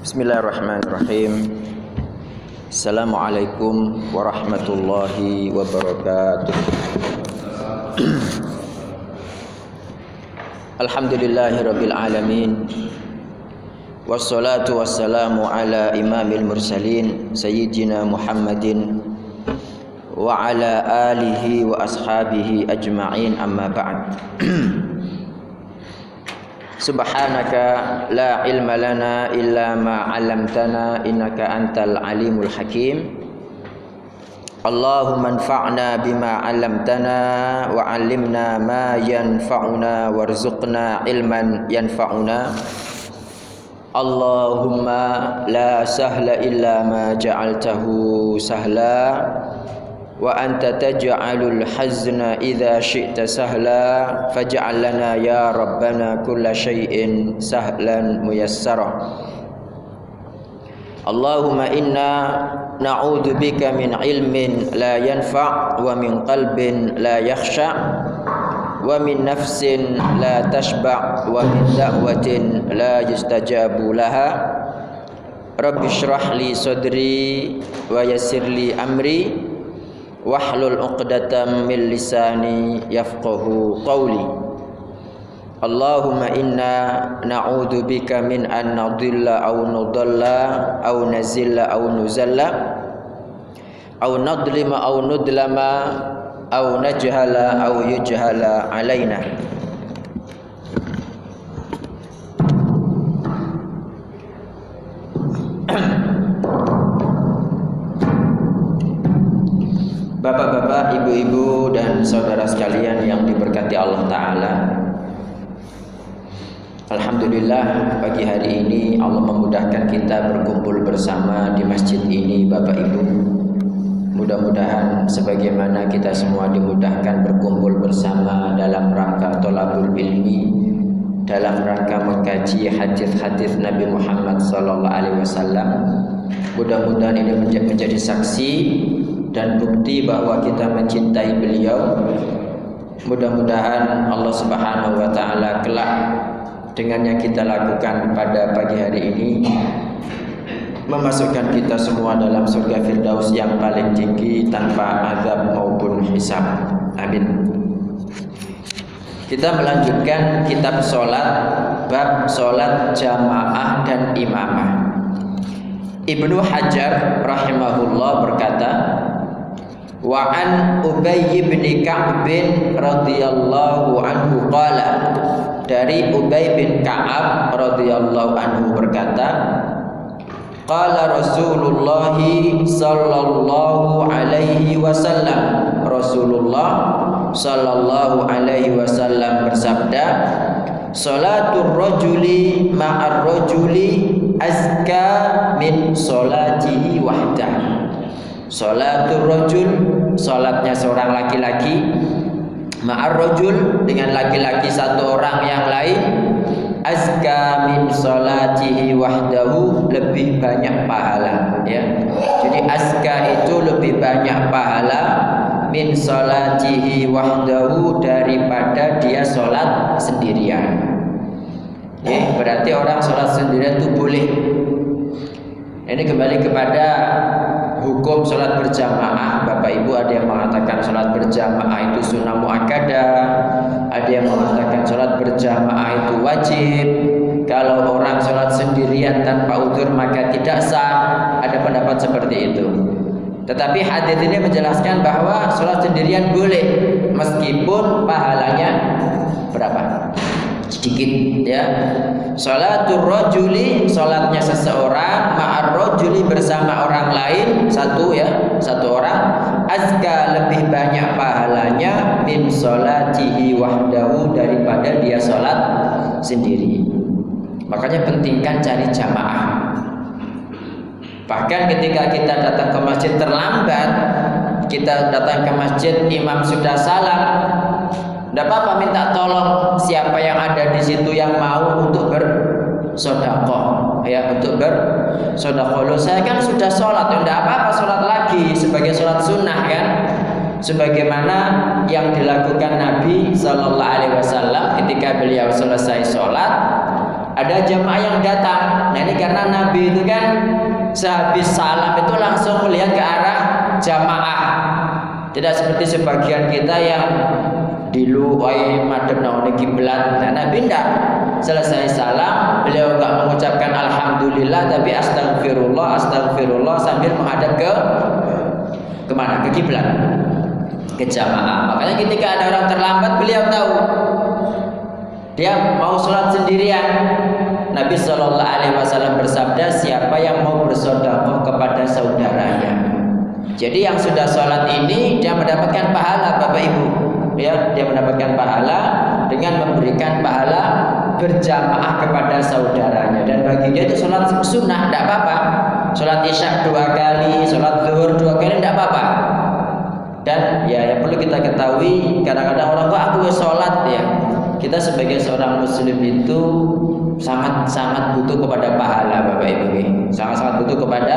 Bismillahirrahmanirrahim. Assalamualaikum warahmatullahi wabarakatuh. Alhamdulillahirabbil alamin. Wassalatu wassalamu ala imamil mursalin sayyidina Muhammadin wa ala alihi wa ashabihi ajma'in amma ba'd. Subhanaka la ilma lana illa ma 'allamtana innaka antal alimul hakim. Allahumma anfa'na bima 'allamtana wa 'allimna ma yanfa'una warzuqna ilman yanfa'una. Allahumma la sahla illa ma ja'altahu sahla wa anta taj'alul hazna idza syi'ta sahla faj'al lana ya rabbana kulla syai'in sahlan muyassara Allahumma inna na'udzu bika min ilmin la yanfa' wa min qalbin la yakhsha wa min nafsin la tashba' wa min da'watin la yustajabu laha Rabbi shrah li sadri wa yassir li amri واحلل عقدة من لساني يفقه قولي. اللهم إنا نعوذ بك من أن نضل أو نضل أو نزل أو نزل أو نظلم أو نظلم أو نجهل أو يجهل علينا. Saudara sekalian yang diberkati Allah taala. Alhamdulillah pagi hari ini Allah memudahkan kita berkumpul bersama di masjid ini Bapak Ibu. Mudah-mudahan sebagaimana kita semua dimudahkan berkumpul bersama dalam rangka tolabul ilmi dalam rangka mengkaji hadis-hadis Nabi Muhammad sallallahu alaihi wasallam. Mudah-mudahan ini menjadi saksi dan bukti bahwa kita mencintai beliau. Mudah-mudahan Allah Subhanahu wa taala kelak dengan yang kita lakukan pada pagi hari ini memasukkan kita semua dalam surga Firdaus yang paling tinggi tanpa azab maupun hisab. Amin. Kita melanjutkan kitab solat bab solat jamaah dan imamah. Ibnu Hajar rahimahullah berkata, Wa an Ubay bin Ka'b radhiyallahu anhu qala dari Ubay bin Ka'ab radhiyallahu anhu berkata Qala Rasulullah sallallahu alaihi wasallam. Rasulullah sallallahu alaihi wasallam bersabda Salatul rajuli ma'ar rajuli azka min salatihi wahdahu Salatul rajul Salatnya seorang laki-laki. Ma'ar rajul Dengan laki-laki satu orang yang lain. Azka min salatihi wahdahu Lebih banyak pahala ya. Jadi azka itu lebih banyak pahala Min salatihi wahdahu Daripada dia salat sendirian. Ya, Berarti orang salat sendirian itu boleh. Ini kembali kepada hukum sholat berjamaah. Bapak Ibu ada yang mengatakan sholat berjamaah itu sunnah muakkadah. Ada yang mengatakan sholat berjamaah itu wajib. Kalau orang sholat sendirian tanpa udur maka tidak sah. Ada pendapat seperti itu. Tetapi hadis ini menjelaskan bahwa sholat sendirian boleh meskipun pahalanya berapa? Sedikit ya. Salatul rojuli Salatnya seseorang Ma'ar rojuli bersama orang lain Satu ya Satu orang Azka lebih banyak pahalanya Min salatihi wahdahu Daripada dia salat sendiri. Makanya pentingkan cari jamaah. Bahkan ketika kita datang ke masjid terlambat Kita datang ke masjid Imam sudah salam tidak apa-apa minta tolong siapa yang ada di situ yang mau untuk bersodakoh ya untuk bersodakoh. Saya kan sudah sholat, tidak apa-apa sholat lagi sebagai sholat sunnah kan. Sebagaimana yang dilakukan Nabi Shallallahu Alaihi Wasallam ketika beliau selesai sholat, Ada jamaah yang datang. Nah ini karena Nabi itu kan sehabis salam itu langsung melihat ke arah jamaah. Tidak seperti sebagian kita yang diluai madem nauni kiblat. Nah Nabi tidak selesai salam beliau nggak mengucapkan alhamdulillah tapi astagfirullah astagfirullah sambil menghadap ke ke mana ke kiblat ke jamaah. Makanya ketika ada orang terlambat beliau tahu dia mau sholat sendirian. Nabi Shallallahu Alaihi Wasallam bersabda, siapa yang mau bersodakoh kepada saudaranya. Jadi yang sudah sholat ini dia mendapatkan pahala Bapak Ibu. Ya, dia mendapatkan pahala dengan memberikan pahala berjamaah kepada saudaranya. Dan bagi dia itu sholat sunnah tidak apa-apa. Sholat isya dua kali, sholat zuhur dua kali tidak apa-apa. Dan ya yang perlu kita ketahui kadang-kadang orang kok aku sholat ya? Kita sebagai seorang muslim itu sangat sangat butuh kepada pahala Bapak Ibu. Sangat sangat butuh kepada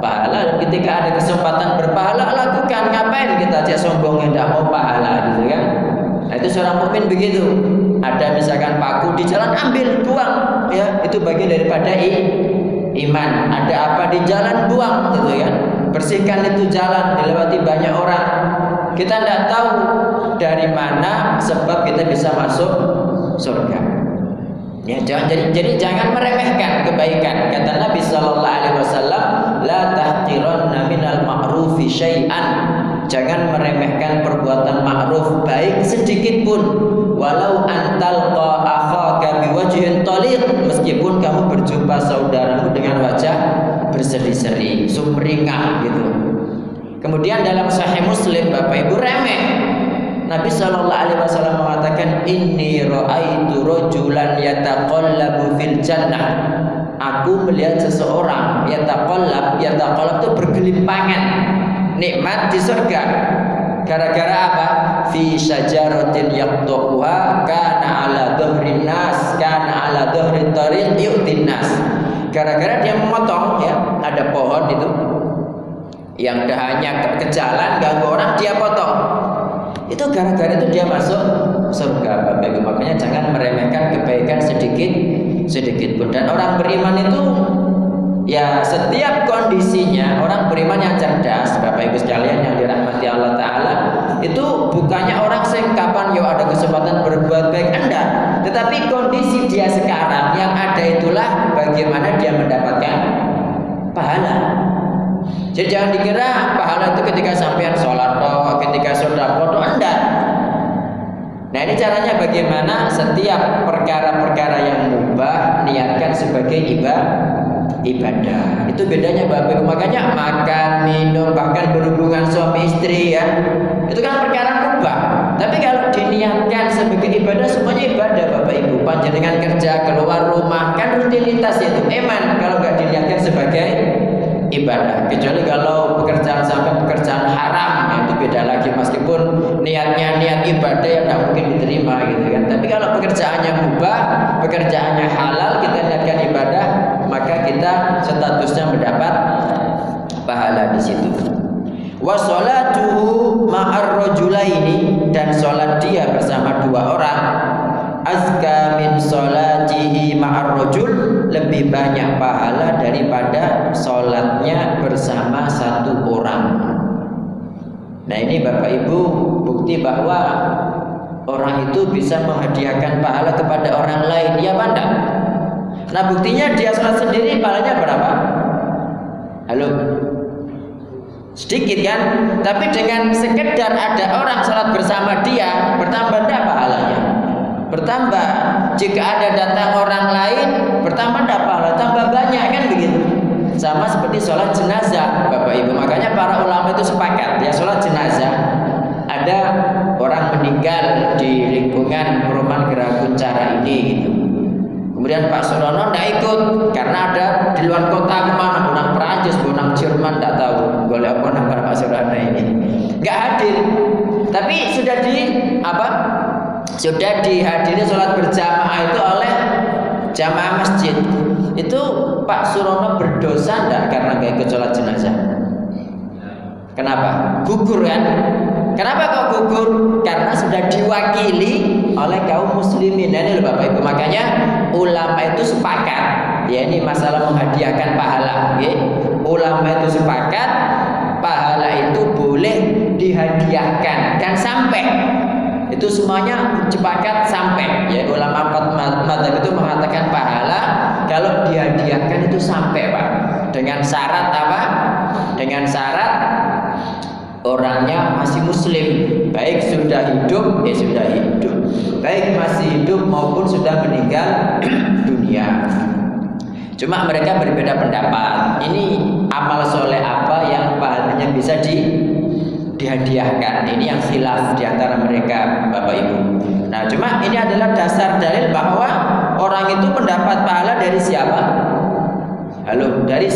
pahala. Dan ketika ada kesempatan berpahala lakukan. Ngapain kita cek sombongnya? Tidak mau pahala gitu kan? Nah itu seorang mukmin begitu ada misalkan paku di jalan ambil buang ya itu bagian daripada i, iman ada apa di jalan buang gitu kan bersihkan itu jalan dilewati banyak orang kita tidak tahu dari mana sebab kita bisa masuk surga. Ya, jangan jadi, jadi jangan meremehkan kebaikan. Kata Nabi sallallahu alaihi wasallam, la minal ma'rufi syai'an. Jangan meremehkan perbuatan ma'ruf baik sedikit pun. Walau antal akhaka biwajhin taliq, meskipun kamu berjumpa saudaramu dengan wajah berseri-seri, sumringah gitu. Kemudian dalam Sahih Muslim Bapak Ibu remeh Nabi Shallallahu Alaihi Wasallam mengatakan ini roaitu rojulan yataqallabu fil jannah. Aku melihat seseorang yataqallab, yataqallab itu bergelimpangan nikmat di surga. Gara-gara apa? Fi syajaratin yaqtuha kana ala dhuhrin nas, kana ala dhuhrin tariq yu'tin nas. Gara-gara dia memotong ya, ada pohon itu yang dahannya ke jalan ganggu orang dia potong itu gara-gara itu dia masuk surga Bapak Ibu. Makanya jangan meremehkan kebaikan sedikit sedikit pun. Dan orang beriman itu ya setiap kondisinya orang beriman yang cerdas Bapak Ibu sekalian yang dirahmati Allah Taala itu bukannya orang sing kapan yo ada kesempatan berbuat baik Anda, tetapi kondisi dia sekarang yang ada itulah bagaimana dia mendapatkan pahala. Jadi jangan dikira pahala itu ketika sampean sholat toh, ketika sudah toh anda. Nah ini caranya bagaimana setiap perkara-perkara yang mubah niatkan sebagai ibadah ibadah. Itu bedanya Bapak. Makanya makan, minum, bahkan berhubungan suami istri ya. Itu kan perkara mubah. Tapi kalau diniatkan sebagai ibadah semuanya ibadah Bapak Ibu. Panjenengan kerja, keluar rumah kan rutinitas itu. Eman kalau nggak diniatkan sebagai ibadah kecuali kalau pekerjaan sampai pekerjaan haram itu beda lagi meskipun niatnya niat ibadah yang tidak mungkin diterima gitu kan tapi kalau pekerjaannya mubah pekerjaannya halal kita niatkan ibadah maka kita statusnya Tapi dengan sekedar ada orang salat bersama dia, bertambah enggak pahalanya? bertambah. Jika ada datang orang lain, bertambah pahala, tambah banyak kan begitu. Sama seperti sholat jenazah, Bapak Ibu. Makanya para ulama itu sepakat ya sholat jenazah. Ada orang meninggal di lingkungan perumahan gerak Kuncara ini gitu. Kemudian Pak Surono tidak ikut karena ada di luar kota ke mana, orang Perancis, orang Jerman tidak tahu. Boleh apa nama Pak Surono ini? Nggak hadir. Tapi sudah di apa? sudah dihadiri sholat berjamaah itu oleh jamaah masjid itu Pak Surono berdosa enggak karena gak ikut sholat jenazah kenapa gugur kan kenapa kok gugur karena sudah diwakili oleh kaum muslimin. Nah, ini Bapak Ibu. Makanya ulama itu sepakat ya ini masalah menghadiahkan pahala ya. Ulama itu sepakat pahala itu boleh dihadiahkan. Dan sampai itu semuanya sepakat sampai ya ulama empat madzhab itu mengatakan pahala kalau dihadiahkan itu sampai Pak. Dengan syarat apa? Dengan syarat orangnya masih muslim baik sudah hidup ya sudah hidup baik masih hidup maupun sudah meninggal dunia. Cuma mereka berbeda pendapat. Ini amal soleh apa yang pahalanya bisa di dihadiahkan? Ini yang khilaf di antara mereka Bapak Ibu. Nah cuma ini adalah dasar dalil bahwa orang itu mendapat pahala dari siapa? Halo, dari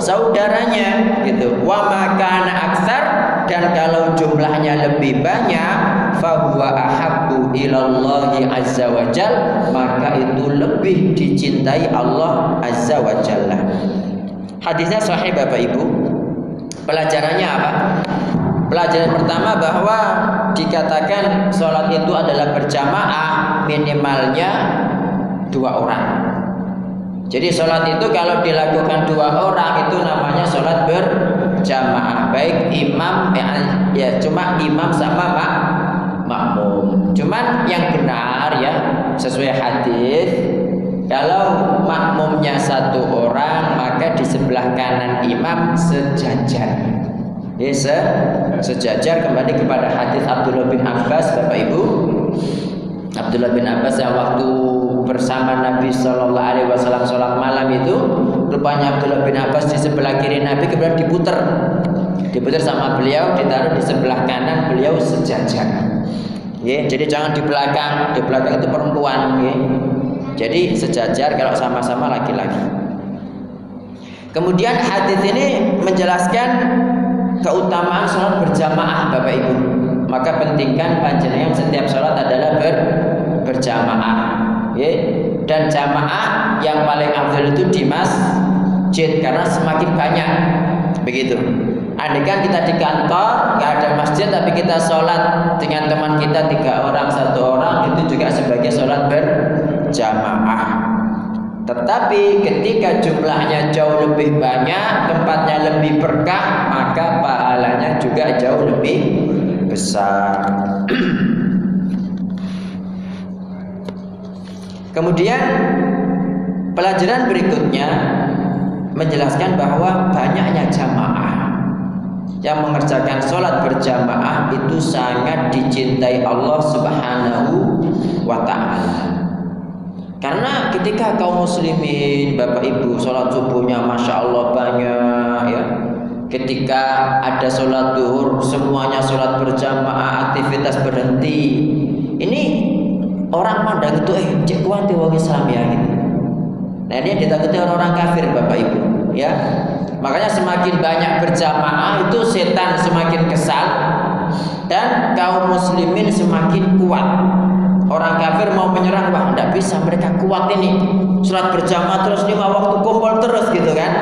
saudaranya gitu. Wa makana aksar dan kalau jumlahnya lebih banyak fahuwa ilallahi azza wa maka itu lebih dicintai Allah azza wa. Hadisnya sahih Bapak Ibu. Pelajarannya apa? Pelajaran pertama bahwa dikatakan sholat itu adalah berjamaah minimalnya dua orang. Jadi sholat itu kalau dilakukan dua orang itu namanya sholat berjamaah. Baik imam ya, ya cuma imam sama makmum. Cuman yang benar ya sesuai hadis kalau makmumnya satu orang maka di sebelah kanan imam sejajar. Ya, se sejajar kembali kepada hadis Abdullah bin Abbas Bapak Ibu. Abdullah bin Abbas yang waktu bersama Nabi Shallallahu Alaihi Wasallam sholat malam itu rupanya Abdullah bin Abbas di sebelah kiri Nabi kemudian diputer diputer sama beliau ditaruh di sebelah kanan beliau sejajar ya jadi jangan di belakang. Di belakang itu perempuan ya jadi sejajar kalau sama-sama laki-laki. Kemudian hadis ini menjelaskan keutamaan sholat berjamaah Bapak Ibu. Maka pentingkan panjenengan setiap sholat adalah ber, berjamaah ya. dan jamaah yang paling afdal itu di masjid karena semakin banyak. Begitu Andai kan kita di kantor nggak ada masjid tapi kita sholat dengan teman kita tiga orang satu orang itu juga sebagai sholat berjamaah. Tetapi ketika jumlahnya jauh lebih banyak, tempatnya lebih berkah, maka pahalanya juga jauh lebih besar. Kemudian pelajaran berikutnya menjelaskan bahwa banyaknya jamaah yang mengerjakan sholat berjamaah itu sangat dicintai Allah Subhanahu wa Ta'ala. Karena ketika kaum muslimin, Bapak Ibu, sholat subuhnya Masya Allah banyak ya. Ketika ada sholat duhur, semuanya sholat berjamaah, aktivitas berhenti. Ini orang mandang itu eh cek kuat wong Islam ya gitu. Nah ini yang ditakuti orang-orang kafir Bapak Ibu ya. Makanya semakin banyak berjamaah itu setan semakin kesal dan kaum muslimin semakin kuat. Orang kafir mau menyerang wah tidak bisa mereka kuat ini sholat berjamaah terus lima waktu kumpul terus gitu kan.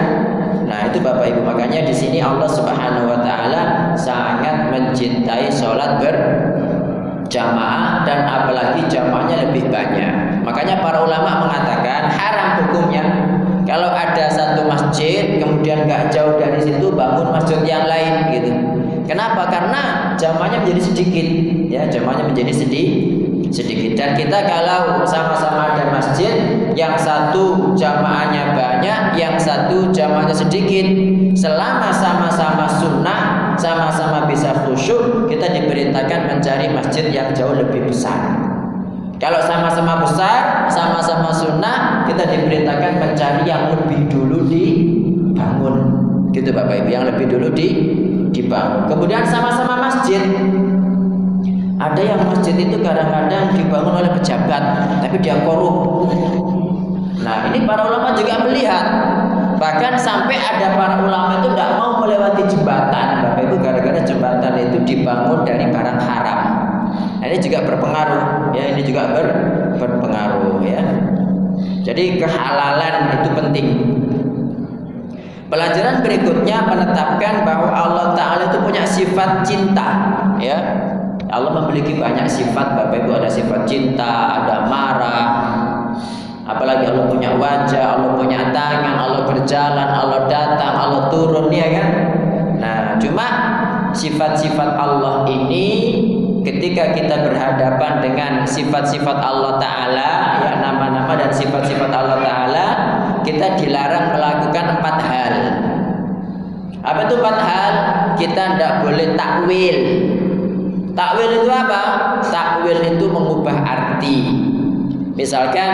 Nah itu Bapak Ibu makanya di sini Allah Subhanahu Wa Taala sangat mencintai sholat ber jamaah dan apalagi jamaahnya lebih banyak. Makanya para ulama mengatakan haram hukumnya kalau ada satu masjid kemudian gak jauh dari situ bangun masjid yang lain gitu. Kenapa? Karena jamaahnya menjadi sedikit, ya jamaahnya menjadi sedih sedikit. Dan kita kalau sama-sama ada masjid, yang satu jamaahnya banyak, yang satu jamaahnya sedikit, selama sama-sama sunnah sama-sama bisa khusyuk, kita diperintahkan mencari masjid yang jauh lebih besar. Kalau sama-sama besar, sama-sama sunnah, kita diperintahkan mencari yang lebih dulu dibangun. Gitu Bapak Ibu, yang lebih dulu di dibangun. Kemudian sama-sama masjid. Ada yang masjid itu kadang-kadang dibangun oleh pejabat, tapi dia korup. Nah, ini para ulama juga melihat Bahkan sampai ada para ulama itu tidak mau melewati jembatan. Bapak Ibu gara-gara jembatan itu dibangun dari barang haram. Nah, ini juga berpengaruh ya, ini juga ber, berpengaruh ya. Jadi kehalalan itu penting. Pelajaran berikutnya menetapkan bahwa Allah Taala itu punya sifat cinta, ya. Allah memiliki banyak sifat, Bapak Ibu ada sifat cinta, ada marah, apalagi Allah punya wajah, Allah punya tangan, Allah berjalan, Allah datang, Allah turun, ya kan? Nah, cuma sifat-sifat Allah ini ketika kita berhadapan dengan sifat-sifat Allah Ta'ala ya nama-nama dan sifat-sifat Allah Ta'ala kita dilarang melakukan empat hal apa itu empat hal kita tidak boleh takwil Takwil itu apa? Takwil itu mengubah arti. Misalkan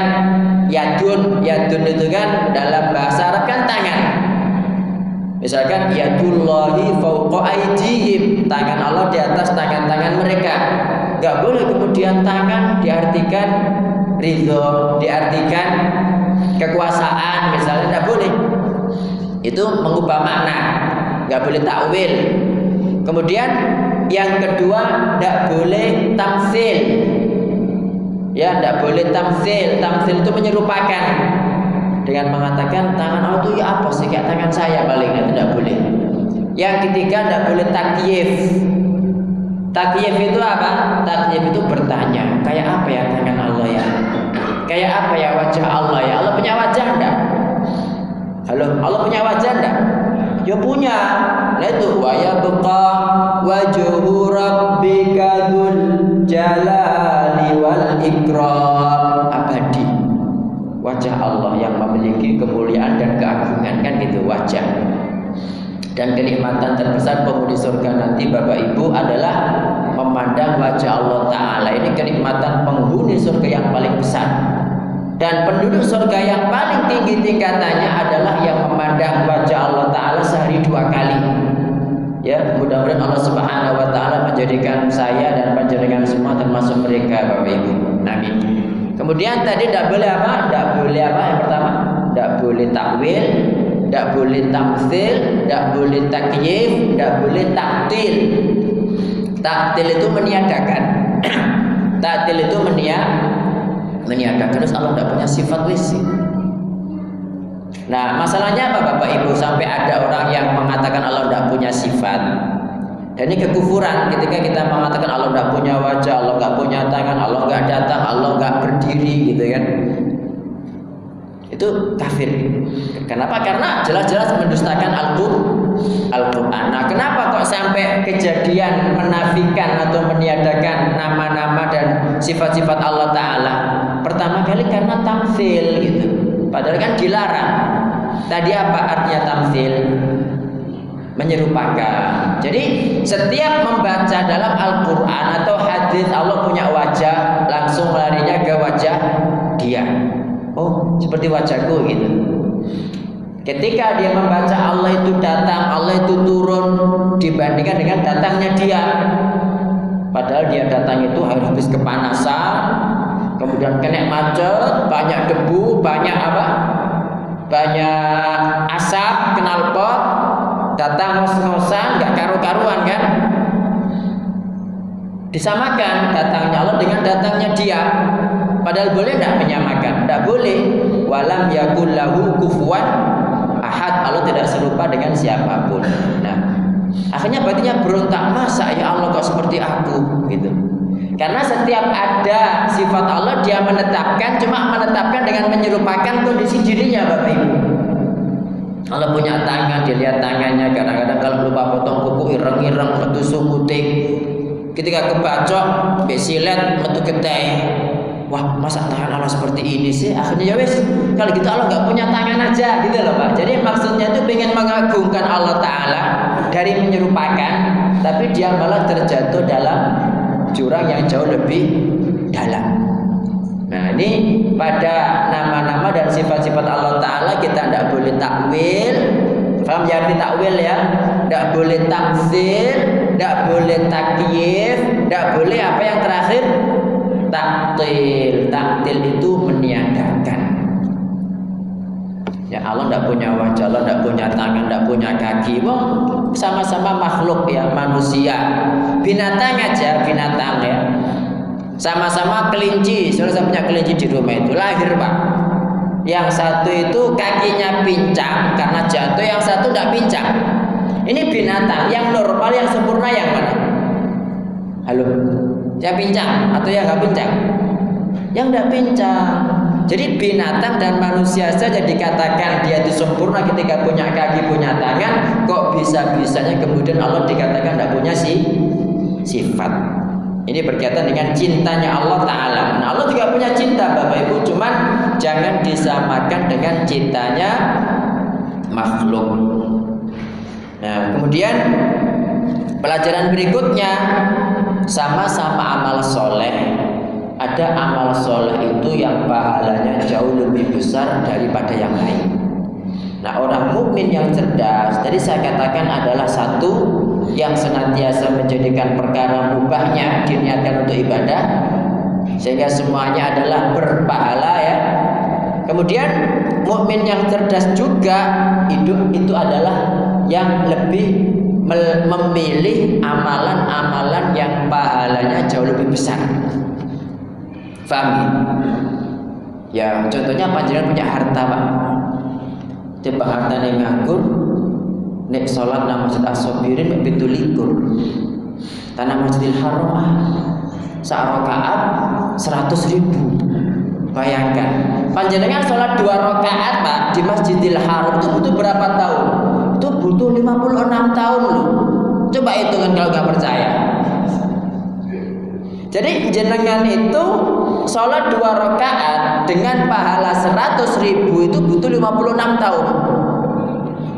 yadun, yadun itu kan dalam bahasa Arab kan tangan. Misalkan yadullahi fauqa aydihim, tangan Allah di atas tangan-tangan mereka. Gak boleh kemudian tangan diartikan ridho, diartikan kekuasaan, misalnya tidak boleh. Itu mengubah makna, gak boleh takwil. Kemudian yang kedua, tidak boleh tamsil. Ya, tidak boleh tamsil. Tamsil itu menyerupakan dengan mengatakan tangan Allah itu ya apa sih kayak tangan saya itu tidak boleh. Yang ketiga, tidak boleh takyif. Takyif itu apa? Takyif itu bertanya, kayak apa ya tangan Allah ya? Kayak apa ya wajah Allah ya? Allah punya wajah enggak? Halo, Allah punya wajah enggak? Ya punya. Nah itu wa yabqa wajhu rabbika dzul jalali wal ikram abadi. Wajah Allah yang kemuliaan dan keagungan kan gitu wajah. Dan kenikmatan terbesar penghuni surga nanti Bapak Ibu adalah memandang wajah Allah Ta'ala Ini kenikmatan penghuni surga yang paling besar dan penduduk surga yang paling tinggi tingkatannya adalah yang memandang wajah Allah Ta'ala sehari dua kali. Ya, mudah-mudahan Allah Subhanahu wa taala menjadikan saya dan menjadikan semua termasuk mereka Bapak Ibu. Amin. Kemudian tadi tidak boleh apa? Tidak boleh apa? Boleh takwil, tidak boleh tamsil, tidak boleh takyif, tidak boleh taktil. Taktil itu meniadakan. taktil itu meniadakan meniadakan terus Allah tidak punya sifat wisi. Nah, masalahnya apa Bapak Ibu sampai ada orang yang mengatakan Allah tidak punya sifat. Dan ini kekufuran ketika kita mengatakan Allah tidak punya wajah, Allah tidak punya tangan, Allah nggak datang, Allah nggak berdiri gitu kan. Itu kafir. Kenapa? Karena jelas-jelas mendustakan Al-Quran. Nah, kenapa kok sampai kejadian menafikan atau meniadakan nama-nama dan sifat-sifat Allah Ta'ala? Pertama kali karena tamsil gitu. Padahal kan dilarang. Tadi apa artinya tamsil? Menyerupakan. Jadi setiap membaca dalam Al-Quran atau hadis Allah punya wajah, langsung larinya ke wajah dia. Oh, seperti wajahku gitu. Ketika dia membaca Allah itu datang, Allah itu turun dibandingkan dengan datangnya dia. Padahal dia datang itu habis kepanasan, kemudian kena macet, banyak debu, banyak apa? Banyak asap, knalpot, datang ngos-ngosan, nggak karu-karuan kan? Disamakan datangnya Allah dengan datangnya dia. Padahal boleh tidak menyamakan? Tidak boleh. Walam yakul lahu kufuan ahad. Allah tidak serupa dengan siapa pun. Nah, akhirnya batinnya berontak masa ya Allah kok seperti aku gitu. Karena setiap ada sifat Allah dia menetapkan cuma menetapkan dengan menyerupakan kondisi dirinya Bapak Ibu. Allah punya tangan, dilihat tangannya. Kadang-kadang kalau lupa potong kuku ireng-ireng metu sumuting. Ketika kebacok, besilet metu keteh. Wah, masa tangan Allah seperti ini sih? Akhirnya ya wis, kalau gitu Allah nggak punya tangan aja, gitu loh Pak. Jadi maksudnya itu pengen mengagungkan Allah Taala dari menyerupakan, tapi dia malah terjatuh dalam jurang yang jauh lebih dalam. Nah ini pada nama-nama dan sifat-sifat Allah Ta'ala kita tidak boleh takwil Faham ya arti takwil ya Tidak boleh taksir Tidak boleh takyif Tidak boleh apa yang terakhir Taktil Taktil itu meniadakan Ya Allah tidak punya wajah, Allah tidak punya tangan, tidak punya kaki. Wong sama-sama makhluk ya manusia. Binatang aja binatang ya. Sama-sama kelinci. Saudara saya punya kelinci di rumah itu lahir pak. Yang satu itu kakinya pincang karena jatuh, yang satu tidak pincang. Ini binatang yang normal, yang sempurna yang mana? Halo, yang pincang atau yang nggak pincang? Yang nggak pincang. Jadi binatang dan manusia saja dikatakan dia itu sempurna ketika punya kaki, punya tangan, kok bisa-bisanya kemudian Allah dikatakan tidak punya si sifat. Ini berkaitan dengan cintanya Allah Ta'ala Nah Allah juga punya cinta Bapak Ibu Cuman jangan disamakan dengan cintanya makhluk Nah kemudian Pelajaran berikutnya Sama-sama amal soleh Ada amal soleh itu yang pahalanya jauh lebih besar daripada yang lain Nah orang mukmin yang cerdas Tadi saya katakan adalah satu yang senantiasa menjadikan perkara mubahnya diniatkan untuk ibadah sehingga semuanya adalah berpahala ya. Kemudian mukmin yang cerdas juga hidup itu adalah yang lebih memilih amalan-amalan yang pahalanya jauh lebih besar. Faham ya? contohnya panjenengan punya harta, Pak. Tiba harta yang nganggur, nek sholat nang masjid asobirin mek pintu likur tanah masjidil haram ah sak rakaat seratus ribu bayangkan panjenengan sholat dua rakaat pak di masjidil haram itu butuh berapa tahun butuh 56 tahun loh coba hitungan kalau nggak percaya jadi jenengan itu sholat dua rakaat dengan pahala seratus ribu itu butuh 56 tahun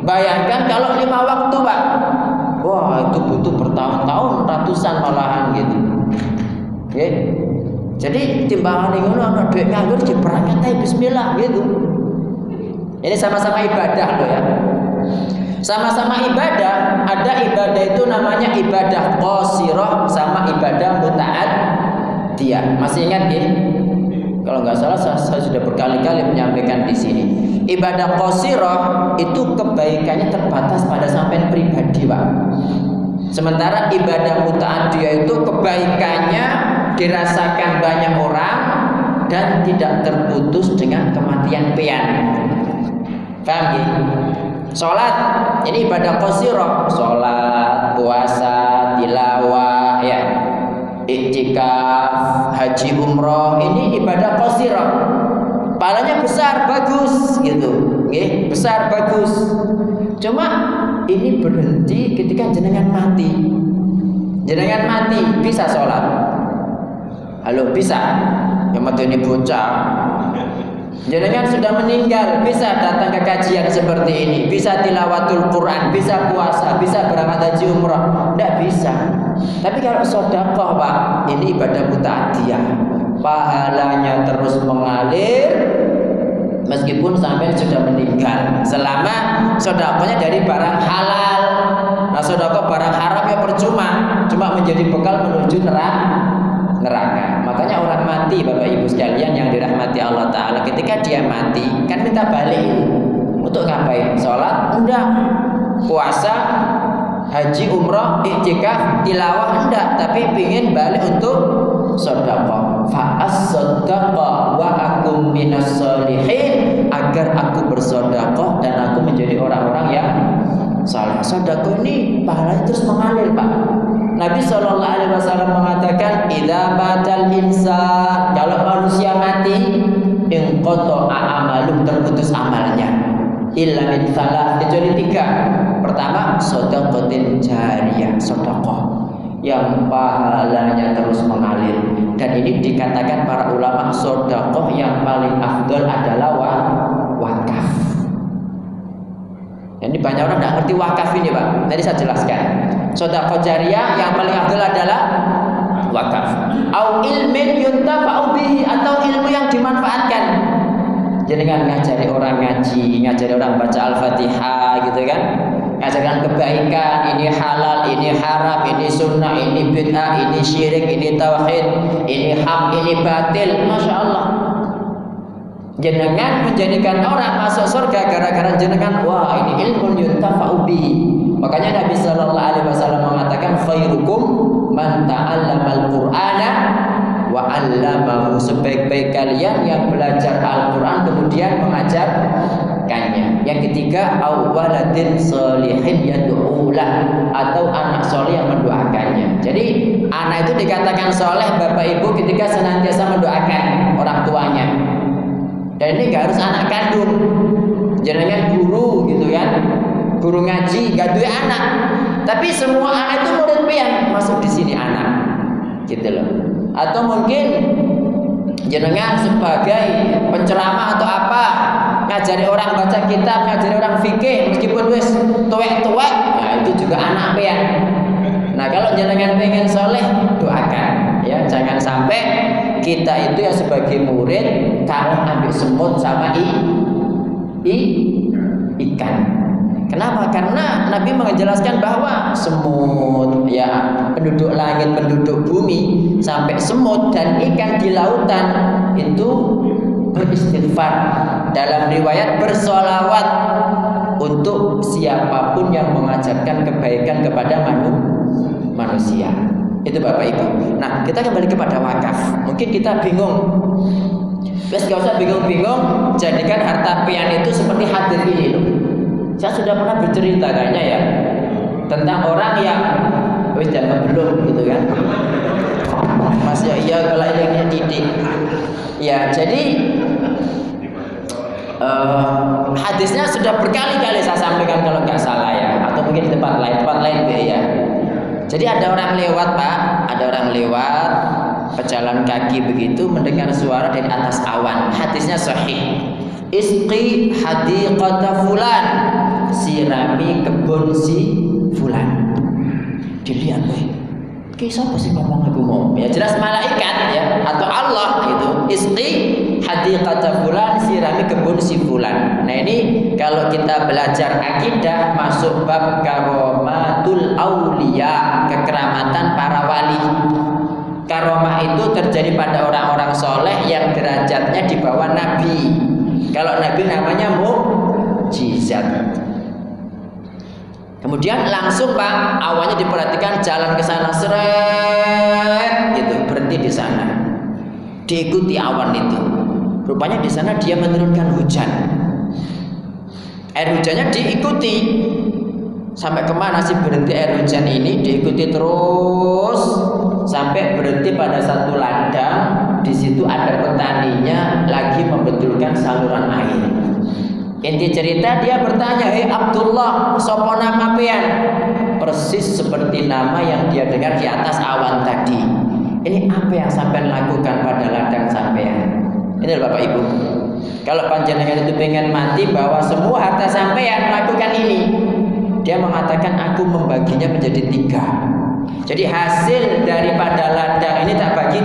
Bayangkan kalau lima waktu pak, wah itu butuh bertahun-tahun, ratusan malahan gitu. Oke. Jadi timbangan ini ono duit nganggur diberangkat Bismillah gitu. Ini sama-sama ibadah loh ya. Sama-sama ibadah, ada ibadah itu namanya ibadah qasirah sama ibadah muta'ad dia. Masih ingat ya? Kalau nggak salah saya, saya sudah berkali-kali menyampaikan di sini. Ibadah qasirah itu kebaikannya terbatas pada sampai pribadi, Pak. Sementara ibadah muta'adiyah itu kebaikannya dirasakan banyak orang dan tidak terputus dengan kematian pian. Paham ya? Salat ini ibadah qasirah, salat, puasa, tilawah ya. Iktikaf, haji umroh ini ibadah qasirah Palanya besar, bagus gitu. Nggih, besar bagus. Cuma ini berhenti ketika jenengan mati. Jenengan mati bisa sholat. Halo, bisa. Yang mati ini bocah. Jenengan sudah meninggal, bisa datang ke kajian seperti ini, bisa tilawatul Quran, bisa puasa, bisa berangkat haji umrah. Tidak bisa. Tapi kalau sodakoh pak, ini ibadah mutadiyah pahalanya terus mengalir meskipun sampai sudah meninggal. Selama sodakonya dari barang halal. Nah sodako barang haram ya percuma. Cuma menjadi bekal menuju neraka. Neraka mati bapak ibu sekalian yang dirahmati Allah Ta'ala. Ketika dia mati kan minta balik untuk ngapain? Sholat? Enggak. Puasa? Haji umroh iktikaf tilawah? Enggak. Tapi ingin balik untuk sedekah. Fa as-sadaqah wa akum minas solihin agar aku bersedekah dan aku menjadi orang-orang yang saleh. Sedekah ini pahalanya terus mengalir, Pak. Nabi Shallallahu Alaihi Wasallam mengatakan, "Idza batal insan, kalau manusia mati, ingkoto amalu terputus amalnya, illa min salah kecuali tiga. Pertama, sodakotin jariyah, sodakoh yang pahalanya terus mengalir. Dan ini dikatakan para ulama sodakoh yang paling afdol adalah wa wakaf. Ini banyak orang tidak ngerti wakaf ini pak. Tadi saya jelaskan sodakoh jariah yang paling afdol adalah wakaf au ilmin yuntafa'u bihi atau ilmu yang dimanfaatkan jadi kan ngajari orang ngaji ngajari orang baca al-fatihah gitu kan ajarkan kebaikan, ini halal, ini haram, ini sunnah, ini bid'ah, ini syirik, ini tauhid, ini hak, ini batil. Masya Allah. Jenengan menjadikan orang masuk surga gara-gara jenengan wah ini ilmu yuntafa'u bi. Makanya Nabi sallallahu alaihi wasallam mengatakan khairukum man ta'allamal Qur'ana wa 'allamahu. Sebaik-baik kalian yang belajar Al-Qur'an kemudian mengajar mendoakannya. Yang ketiga, awaladin solihin yad'ulah atau anak soleh yang mendoakannya. Jadi anak itu dikatakan soleh bapak ibu ketika senantiasa mendoakan orang tuanya. Dan ini gak harus anak kandung, jangan guru gitu kan, guru ngaji gak duit anak. Tapi semua anak itu murid pian masuk di sini anak, gitu loh. Atau mungkin jenengan sebagai penceramah atau apa ngajari orang baca kitab, ngajari orang fikih meskipun wis tuwek-tuwek, nah itu juga anak ya. Nah, kalau jenengan pengen soleh, doakan ya, jangan sampai kita itu ya sebagai murid kalah ambil semut sama i, i ikan. Kenapa? Karena Nabi menjelaskan bahwa semut, ya penduduk langit, penduduk bumi, sampai semut dan ikan di lautan itu beristighfar. Dalam riwayat bersolawat untuk siapa pun yang mengajarkan kebaikan kepada manu, manusia. Itu Bapak Ibu. Nah, kita kembali kepada wakaf. Mungkin kita bingung. Terus gak usah bingung-bingung, jadikan harta pian itu seperti hadir ini. Saya sudah pernah bercerita kayaknya ya tentang orang yang wis jangan belum gitu kan. Mas ya iya kalau yang didik. Ya, jadi uh, hadisnya sudah berkali-kali saya sampaikan kalau nggak salah ya atau mungkin di tempat lain tempat lain deh ya. Jadi ada orang lewat pak. Ada orang lewat pejalan kaki begitu mendengar suara dari atas awan. Hadisnya sahih. Isqi hadiqata fulan Sirami kebun si fulan. Dilihat eh Kisah apa sih ngomong aku mau? Ya jelas malaikat ya Atau Allah gitu. Isqi hadiqata fulan Sirami kebun si fulan. Nah ini kalau kita belajar akidah Masuk bab karomatul aulia Kekeramatan para wali. Karomah itu terjadi pada orang-orang soleh Yang derajatnya di bawah Nabi. Kalau Nabi namanya mukjizat. Kemudian langsung Pak, awalnya diperhatikan jalan ke sana seret gitu, berhenti di sana. Diikuti awan itu. Rupanya di sana dia menurunkan hujan. Air hujannya diikuti. Sampai ke mana sih berhenti air hujan ini? Diikuti terus sampai berhenti pada satu ladang di situ ada petaninya lagi membetulkan saluran air. Inti cerita dia bertanya, "Hei Abdullah, sopo nama pian?" Persis seperti nama yang dia dengar di atas awan tadi. Ini apa yang sampai lakukan pada ladang sampean? Ini Bapak Ibu. Kalau panjenengan itu pengen mati bahwa semua harta sampean lakukan ini. Dia mengatakan aku membaginya menjadi tiga. Jadi hasil daripada ladang ini tak bagi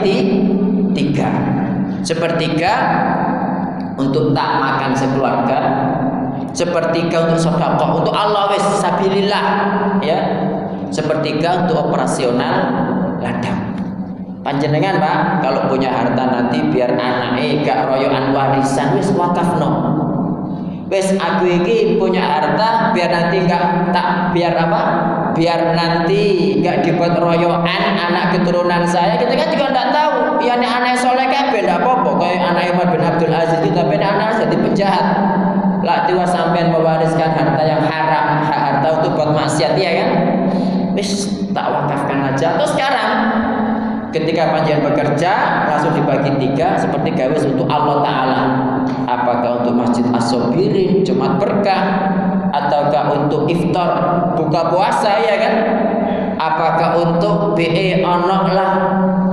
tiga sepertiga untuk tak makan sekeluarga sepertiga untuk sedekah. Untuk Allah wis sabilillah. Ya. Sepertiga untuk operasional ladang. Panjenengan Pak kalau punya harta nanti biar anaknya gak royoan warisan wis wakaf no wis aku ini punya harta biar nanti gak tak biar apa? Biar nanti nggak dibuat royoan anak keturunan saya. Kita kan juga nggak tahu. Ya anak soleh kan beda apa kayak anak Umar bin Abdul Aziz itu tapi anak jadi penjahat lah tiwa sampai mewariskan harta yang haram harta untuk buat maksiat ya kan? Wis tak wakafkan aja. Atau sekarang ketika panjang bekerja langsung dibagi tiga seperti gawes untuk Allah Ta'ala. Apakah untuk Masjid As-Sobirin Jumat Berkah ataukah untuk iftar buka puasa ya kan? Apakah untuk BE onok lah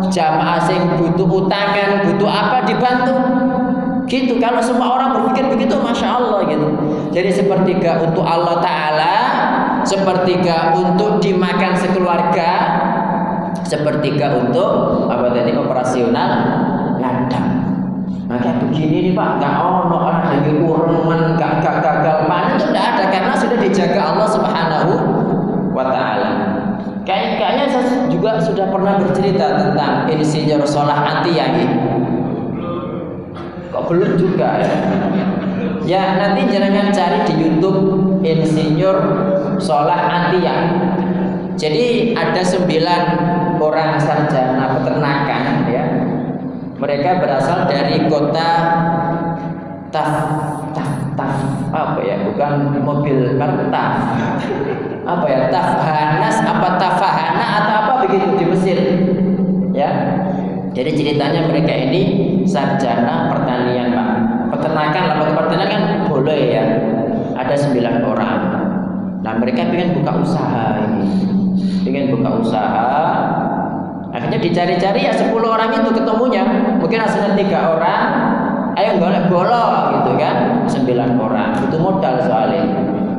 jamaah sing butuh utangan butuh apa dibantu gitu kalau semua orang berpikir begitu masya Allah gitu jadi sepertiga untuk Allah Taala sepertiga untuk dimakan sekeluarga sepertiga untuk apa tadi operasional ladang Nah kayak begini nih Pak, nggak ono ada yang ureman, nggak gagal panen itu tidak ada karena sudah dijaga Allah Subhanahu wa Ta'ala. Kayak kayaknya saya juga sudah pernah bercerita tentang insinyur Solah Anti Yangi. Kok belum juga ya? Ya nanti jangan cari di YouTube insinyur Solah Anti Yangi. Jadi ada sembilan orang sarjana peternakan ya. Mereka berasal dari kota Taf, Taf taf apa ya? Bukan mobil kereta apa ya? Tafhanas apa tafahana atau apa begitu di Mesir ya. Jadi ceritanya mereka ini sarjana pertanian pak. Peternakan lembaga pertanian kan boleh ya. Ada sembilan orang. Nah mereka ingin buka usaha ini. Ingin buka usaha. Akhirnya dicari-cari ya 10 orang itu ketemunya. Mungkin hasilnya tiga orang. Ayo golek bolong gitu kan. Sembilan orang. Itu modal soalnya.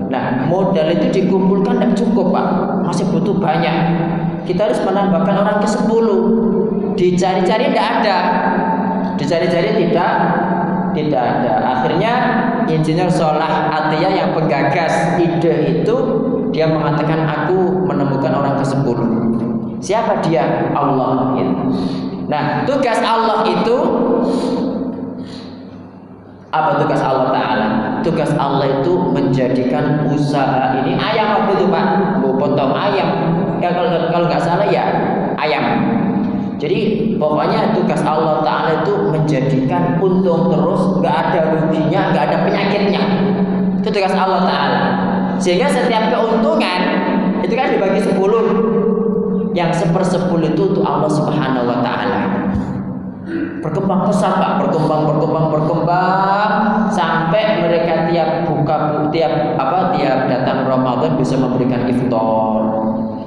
Nah modal itu dikumpulkan tidak cukup pak. Masih butuh banyak. Kita harus menambahkan orang ke sepuluh. Dicari-cari tidak ada dicari-cari tidak tidak ada akhirnya insinyur Solah Atia yang penggagas ide itu dia mengatakan aku menemukan orang ke sepuluh siapa dia Allah gitu. nah tugas Allah itu apa tugas Allah Ta'ala? Tugas Allah itu menjadikan usaha ini ayam waktu itu Pak, mau potong ayam. Ya kalau kalau nggak salah ya ayam. Jadi pokoknya tugas Allah Ta'ala itu menjadikan untung terus, nggak ada ruginya, nggak ada penyakitnya. Itu tugas Allah Ta'ala. Sehingga setiap keuntungan itu kan dibagi sepuluh. Yang sepersepuluh itu untuk Allah Subhanahu Wa Ta'ala berkembang pesat pak berkembang berkembang berkembang sampai mereka tiap buka tiap apa tiap datang Ramadan bisa memberikan iftar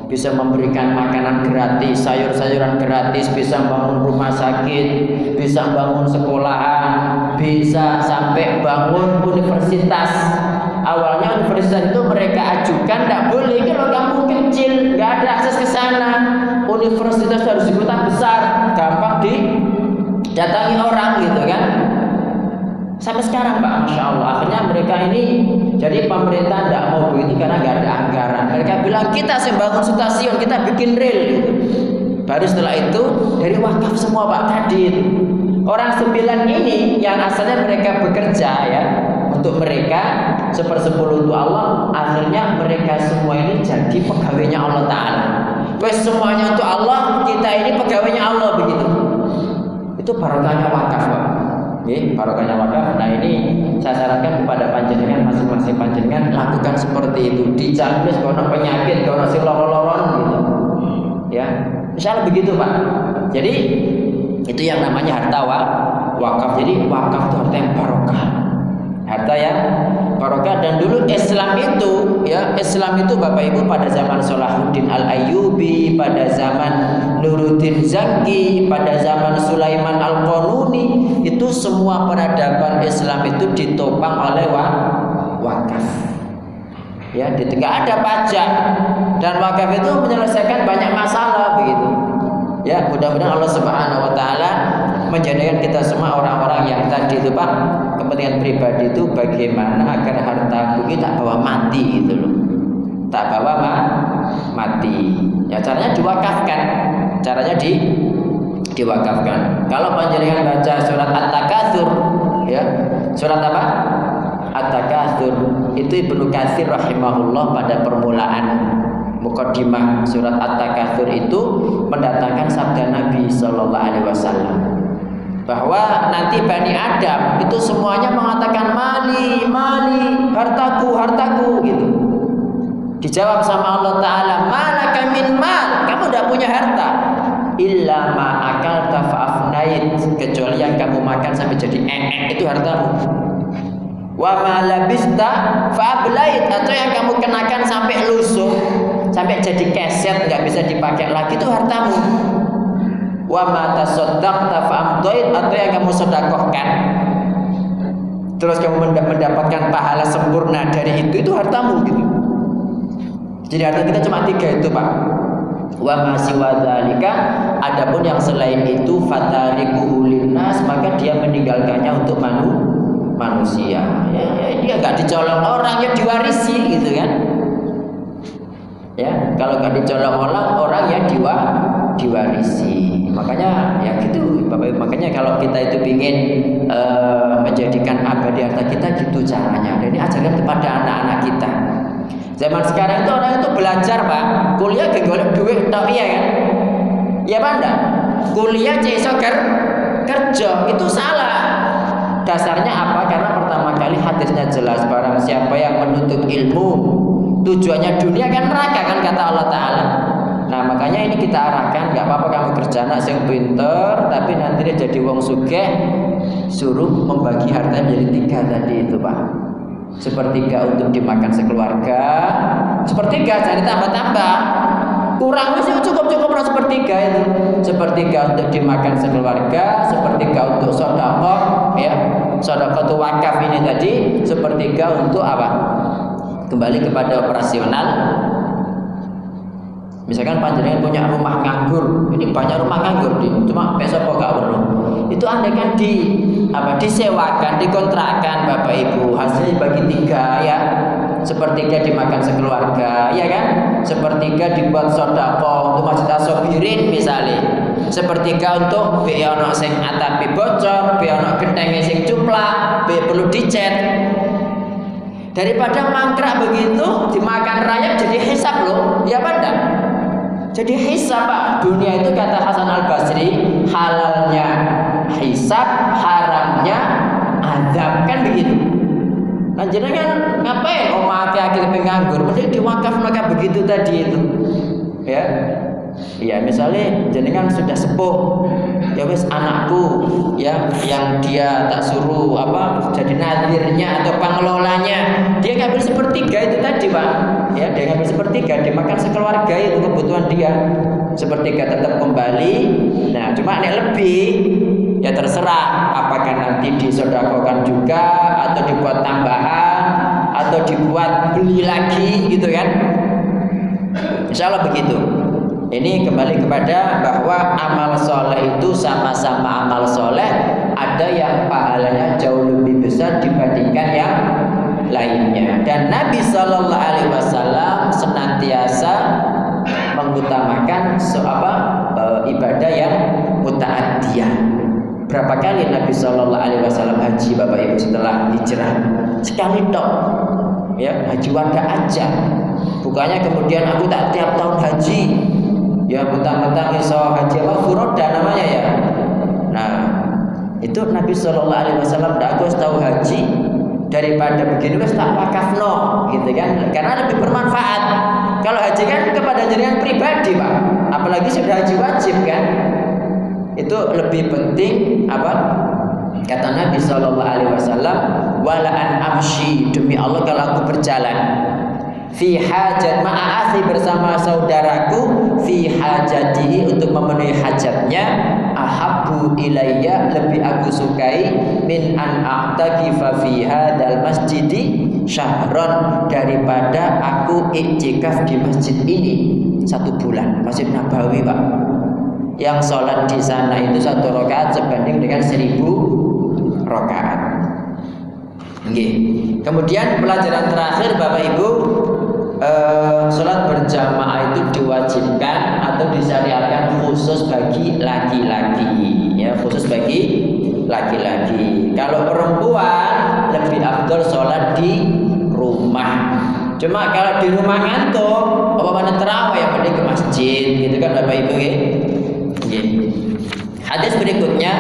bisa memberikan makanan gratis sayur-sayuran gratis bisa bangun rumah sakit bisa bangun sekolahan bisa sampai bangun universitas. Awalnya universitas itu mereka ajukan tidak boleh kalau kampung kecil nggak ada akses ke sana. Universitas harus di kota besar gampang di datangi orang gitu kan sampai sekarang Pak Masya Allah. Akhirnya mereka ini jadi pemerintah tidak mau begitu karena nggak ada anggaran. Mereka bilang kita sembangun stasiun kita bikin rel. Gitu. baru setelah itu dari wakaf semua Pak tadi. Itu orang sembilan ini yang asalnya mereka bekerja ya untuk mereka sepersepuluh itu Allah akhirnya mereka semua ini jadi pegawainya Allah Ta'ala. Wes semuanya untuk Allah kita ini pegawainya Allah begitu. Itu barokahnya wakaf Pak. Oke, barokahnya wakaf. Nah ini saya sarankan kepada panjenengan masing-masing panjenengan lakukan seperti itu. Dicablis kalau penyakit, kalau si loron gitu. Ya, misalnya begitu Pak. Jadi itu yang namanya harta wakaf. Jadi wakaf itu harta yang barokah. Harta yang barokah dan dulu Islam itu ya Islam itu Bapak Ibu pada zaman Salahuddin Al Ayyubi pada zaman Nuruddin Zaki pada zaman Sulaiman Al Qanuni itu semua peradaban Islam itu ditopang oleh wakaf. Ya tidak ada pajak. Dan wakaf itu menyelesaikan banyak masalah begitu. Ya mudah-mudahan Allah Subhanahu wa taala menjadikan kita semua orang-orang yang tadi itu Pak kepentingan pribadi itu bagaimana agar harta kita bawa mati gitu loh. Tak bawa ma mati. Ya caranya diwakafkan caranya di diwakafkan kalau panjenengan baca surat at-takatsur ya surat apa at-takatsur itu Ibnu Katsir rahimahullah pada permulaan mukaddimah surat at-takatsur itu mendatangkan sabda Nabi sallallahu alaihi wasallam bahwa nanti Bani Adam itu semuanya mengatakan mali, mali, hartaku, hartaku gitu. Dijawab sama Allah Ta'ala, malaka min mal, kamu tidak punya harta. Illa ma akalta fa'afnait, kecuali yang kamu makan sampai jadi ee, itu hartamu. Wa ma labista fa'ablait, atau yang kamu kenakan sampai lusuh, sampai jadi keset, nggak bisa dipakai lagi, itu hartamu. Wa ma tasaddaqta fa'amdoit atau yang kamu sedekahkan. Terus kamu mendapatkan pahala sempurna dari itu itu hartamu gitu. Jadi harta kita cuma tiga itu pak wa masih wadalika adapun yang selain itu fatariku linnas maka dia meninggalkannya untuk manu manusia. Ya, ya dia nggak dicolong orang ya diwarisi gitu kan. Ya kalau nggak dicolong orang orang ya diwa diwarisi. Makanya ya gitu. Bapak makanya kalau kita itu ingin uh, menjadikan abadi harta kita gitu caranya. Dan ini ajarkan kepada anak-anak kita zaman sekarang itu orang itu belajar pak. Kuliah gak golek duit tau iya kan? Ya pak enggak kuliah ceso ker kerja itu salah. Dasarnya apa? Karena pertama kali hadisnya jelas barang siapa yang menuntut ilmu tujuannya dunia kan neraka kan kata Allah Taala. Nah makanya ini kita arahkan nggak apa-apa kamu kerja anak yang pinter tapi nanti dia jadi wong suge suruh membagi harta menjadi tiga tadi itu pak sepertiga untuk dimakan sekeluarga. Sepertiga jadi tambah-tambah. Kurang masih cukup-cukup sepertiga itu. Sepertiga untuk dimakan sekeluarga sepertiga untuk sodako ya. Sodako itu wakaf ini tadi sepertiga untuk apa? Kembali kepada operasional. Misalkan panjenengan punya rumah nganggur ini banyak rumah nganggur di cuma besok kok gak perlu. Itu andai kan di apa disewakan dikontrakan bapak ibu hasilnya bagi tiga ya sepertiga dimakan sekeluarga, ya kan? Sepertiga dibuat sodako untuk masjid asobirin misalnya. Sepertiga untuk ono sing atapi bocor, biaya ono sing cuplak, biaya perlu dicet. Daripada mangkrak begitu dimakan rakyat jadi hisap loh, ya pada. Jadi hisap pak, dunia itu kata Hasan Al Basri halalnya hisap, haramnya azab kan begitu. Nah jenengan ngapain oh mati akhir penganggur? Mending diwakaf maka begitu tadi itu. Ya. Ya misalnya jenengan sudah sepuh, ya wes anakku ya yang dia tak suruh apa jadi nadirnya atau pengelolanya dia ngambil sepertiga itu tadi pak ya dia ngambil sepertiga dia makan sekeluarga itu kebutuhan dia sepertiga tetap kembali nah cuma ini lebih ya terserah apakah nanti disodakokan juga atau dibuat tambahan atau dibuat beli lagi gitu kan? Insya Allah begitu. Ini kembali kepada bahwa amal soleh itu sama-sama amal soleh ada yang pahalanya jauh lebih besar dibandingkan yang lainnya. Dan Nabi Shallallahu Alaihi Wasallam senantiasa mengutamakan apa e, ibadah yang mutaadiyah Berapa kali Nabi Shallallahu Alaihi Wasallam haji Bapak Ibu setelah hijrah? Sekali tok, ya haji warga aja. Bukannya kemudian aku tak tiap tahun haji, ya mentang-mentang iso haji. Apa furoda namanya ya. Nah itu Nabi Shallallahu Alaihi Wasallam tidak aku tahu haji. Daripada begini wes tak wakafno gitu kan? Karena lebih bermanfaat. Kalau haji kan kepada jaringan pribadi pak. Apalagi sudah haji wajib kan itu lebih penting apa? Kata Nabi Shallallahu Alaihi Wasallam walaan amshi demi Allah kalau aku berjalan fi hajat ma'asi bersama saudaraku fi hajatihi untuk memenuhi hajatnya ahabbu ilayya lebih aku sukai min an a'takifa fi hadzal masjidi syahron daripada aku iktikaf di masjid ini satu bulan. Masjid Nabawi Pak yang sholat di sana itu satu rakaat sebanding dengan seribu rakaat. Kemudian pelajaran terakhir Bapak Ibu eh, sholat berjamaah itu diwajibkan atau disyariatkan khusus bagi laki-laki ya khusus bagi laki-laki. Kalau perempuan lebih afdol sholat di rumah. Cuma kalau di rumah ngantuk, apa mana terawih ya pergi ke masjid gitu kan Bapak Ibu ya. Hadis berikutnya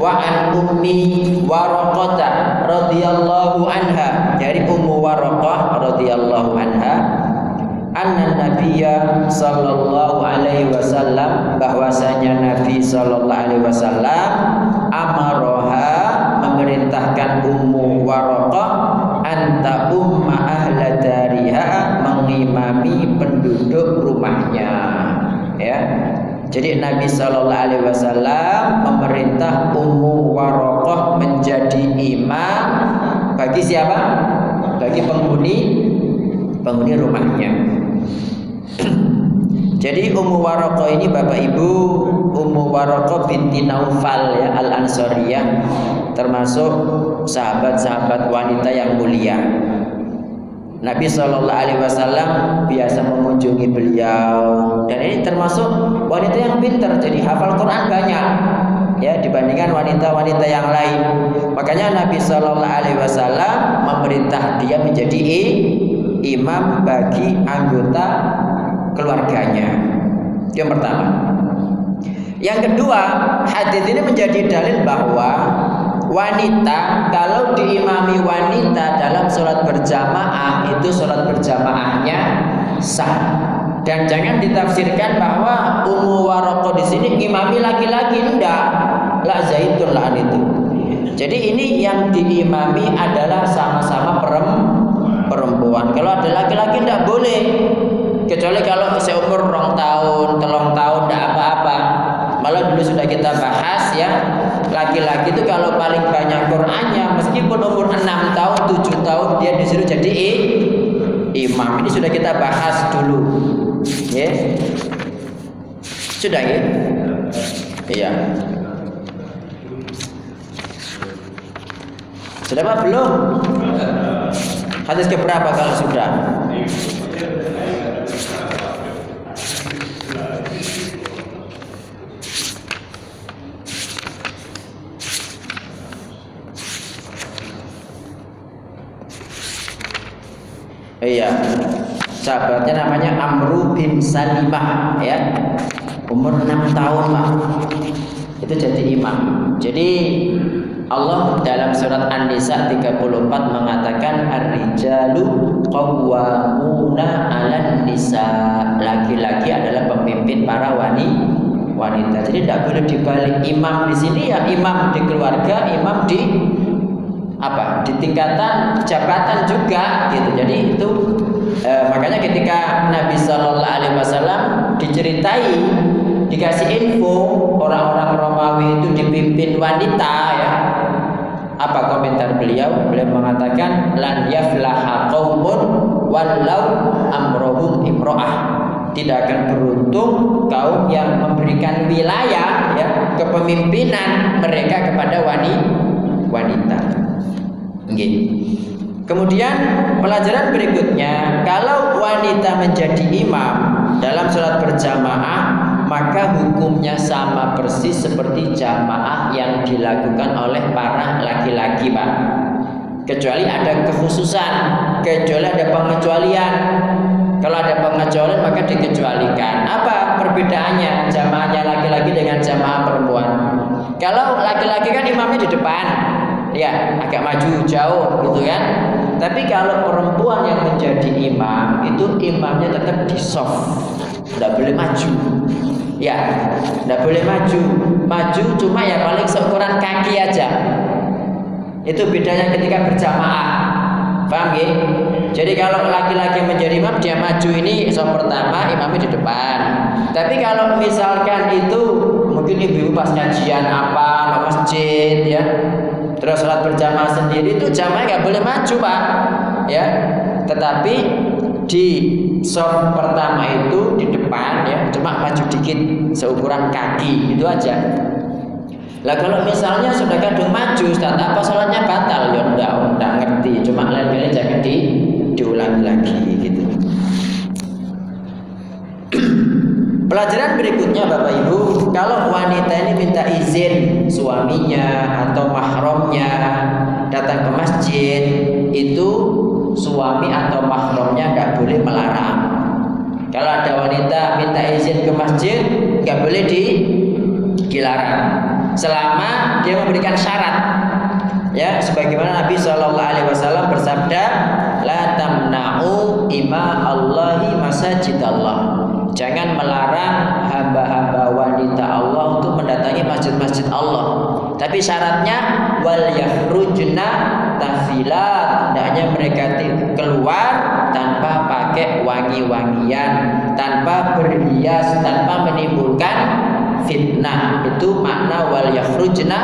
wa an ummi waraqah radhiyallahu anha. Dari ummu waraqah radhiyallahu anha anna nabiyya sallallahu alaihi wasallam bahwasanya nabi sallallahu alaihi wasallam amaroha memerintahkan ummu waraqah anta umma ahla dariha mengimami penduduk rumahnya. Ya jadi Nabi Shallallahu Alaihi Wasallam memerintah Ummu Warokoh menjadi imam bagi siapa? Bagi penghuni penghuni rumahnya. Jadi Ummu Warokoh ini Bapak Ibu Ummu Warokoh binti Naufal ya Al Ansoriyah termasuk sahabat-sahabat wanita yang mulia. Nabi Shallallahu Alaihi Wasallam biasa mengunjungi beliau. Dan ini termasuk wanita yang pintar jadi hafal Quran banyak ya dibandingkan wanita-wanita yang lain. Makanya Nabi Shallallahu Alaihi Wasallam memerintah dia menjadi imam bagi anggota keluarganya. Yang pertama. Yang kedua hadis ini menjadi dalil bahwa wanita kalau diimami wanita dalam sholat berjamaah itu sholat berjamaahnya sah. Dan jangan ditafsirkan bahwa ummu waroko di sini imami laki-laki enggak. La zaitun lah itu. Jadi ini yang diimami adalah sama-sama perempuan. Kalau ada laki-laki enggak boleh. Kecuali kalau seumur rong tahun telung tahun enggak apa-apa. Malah dulu sudah kita bahas laki-laki itu kalau paling banyak Qurannya meskipun umur 6 tahun 7 tahun dia disuruh jadi imam. Ini sudah kita bahas dulu. Ya sudah ya iya. Sudah apa belum? Hadis keberapa kalau sudah Iya. Sahabatnya namanya Amru bin Salimah ya. Umur 6 tahun lah. Itu jadi imam. Jadi Allah dalam surat An-Nisa 34 mengatakan ar-rijalu qawwamuna 'alan nisa. Laki-laki adalah pemimpin para wanita. Jadi tidak boleh dibalik imam di sini ya imam di keluarga, imam di apa di tingkatan jabatan juga gitu. Jadi itu e, makanya ketika Nabi Shallallahu Alaihi Wasallam diceritai dikasih info orang-orang Romawi itu dipimpin wanita ya apa komentar beliau? Beliau mengatakan lan yaflaha qaumun walau amrohum imro'ah. Tidak akan beruntung kaum yang memberikan wilayah ya kepemimpinan mereka kepada wanita. Kemudian pelajaran berikutnya, kalau wanita menjadi imam dalam sholat berjamaah, maka hukumnya sama persis seperti jamaah yang dilakukan oleh para laki-laki, Pak. Kecuali ada kekhususan, kecuali ada pengecualian. Kalau ada pengecualian maka dikecualikan. Apa perbedaannya jamaahnya laki-laki dengan jamaah perempuan? Kalau laki-laki kan imamnya di depan, ya agak maju jauh gitu kan. Tapi kalau perempuan yang menjadi imam itu imamnya tetap di soft. Tidak boleh maju. Ya tidak boleh maju. Maju cuma ya paling seukuran kaki aja. Itu bedanya ketika berjamaah. Paham ya jadi kalau laki-laki menjadi imam dia maju ini soft pertama imamnya di depan. Tapi kalau misalkan itu mungkin ibu pas kajian apa masjid ya Terus sholat berjamaah sendiri itu jamaah nggak boleh maju pak, ya. Tetapi di soft pertama itu di depan ya cuma maju dikit seukuran kaki itu aja. Lah kalau misalnya sudah kadung maju, Ustaz, apa sholatnya batal? Ya enggak, enggak ngerti. Cuma lain-lain jangan di diulangi lagi gitu. Pelajaran berikutnya Bapak Ibu, kalau wanita ini minta izin suaminya atau mahramnya datang ke masjid, itu suami atau mahramnya nggak boleh melarang. Kalau ada wanita minta izin ke masjid, nggak boleh di dilarang. Selama dia memberikan syarat. Ya, sebagaimana Nabi Shallallahu alaihi wasallam bersabda, "La tamna'u ima Allahi masajidallah." Jangan melarang hamba-hamba wanita Allah untuk mendatangi masjid-masjid Allah. Tapi syaratnya wal yakhrujna tafilat. Hendaknya mereka keluar tanpa pakai wangi-wangian, tanpa berhias, tanpa menimbulkan fitnah. Itu makna wal yakhrujna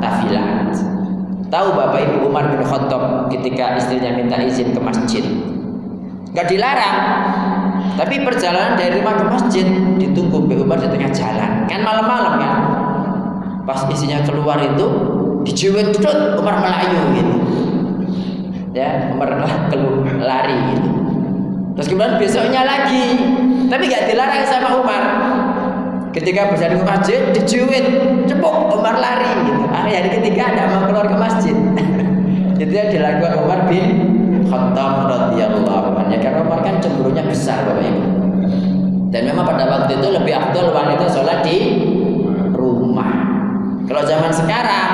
tafilat. Tahu Bapak Ibu Umar bin Khattab ketika istrinya minta izin ke masjid. Gak dilarang, tapi perjalanan dari rumah ke masjid ditunggu Mbak Umar di tengah jalan. Kan malam-malam kan. Pas isinya keluar itu duduk Umar melayu gitu. Ya, Umar keluar lari gitu. Terus kemudian besoknya lagi, tapi gak dilarang sama Umar. Ketika berjalan ke masjid, dijuwit, cepuk Umar lari gitu. Akhirnya hari ketiga ada mau keluar ke masjid. itu yang dilakukan Umar bin Khattab radhiyallahu kan cemburunya besar Bapak Ibu. Dan memang pada waktu itu lebih afdol wanita sholat di rumah. Kalau zaman sekarang,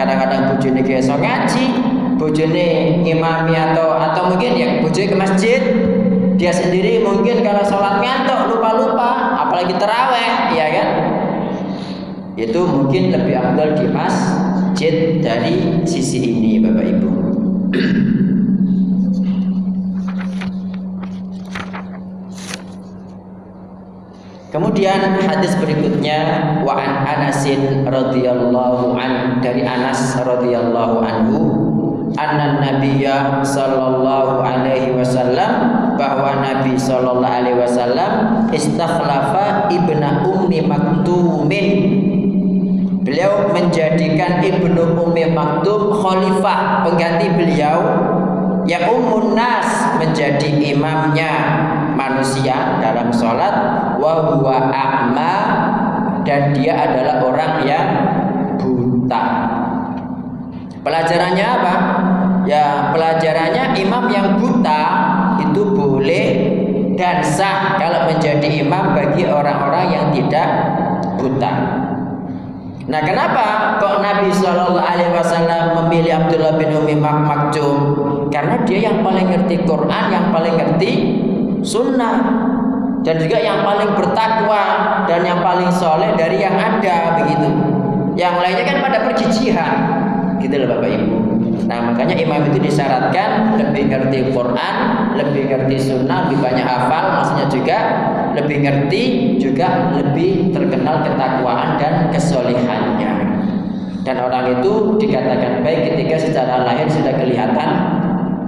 kadang-kadang ki iso ngaji bojone ngimami atau atau mungkin ya bojone ke masjid dia sendiri mungkin kalau sholat ngantuk lupa-lupa apalagi teraweh ya kan itu mungkin lebih afdal di masjid dari sisi ini Bapak Ibu Kemudian hadis berikutnya wa an Anasin radhiyallahu an dari Anas radhiyallahu anhu anna nabiyya sallallahu alaihi wasallam bahwa Nabi sallallahu alaihi wasallam istakhlafa ibna ummi maktumin. Beliau menjadikan Ibnu Ummi Maktum khalifah pengganti beliau ya ummun nas menjadi imamnya manusia dalam sholat wa huwa a'ma dan dia adalah orang yang buta. Pelajarannya apa? Ya pelajarannya imam yang buta itu boleh dan sah kalau menjadi imam bagi orang-orang yang tidak buta. Nah, kenapa kok Nabi Shallallahu Alaihi Wasallam memilih Abdullah bin Umi Maktum? Karena dia yang paling ngerti Quran, yang paling ngerti Sunnah, dan juga yang paling bertakwa dan yang paling soleh dari yang ada begitu. Yang lainnya kan pada pergi jihad, gitu loh Bapak Ibu. Nah makanya imam itu disyaratkan lebih ngerti Quran, lebih ngerti Sunnah, lebih banyak hafal, maksudnya juga lebih ngerti juga lebih terkenal ketakwaan dan kesolihannya. Dan orang itu dikatakan baik ketika secara lahir sudah kelihatan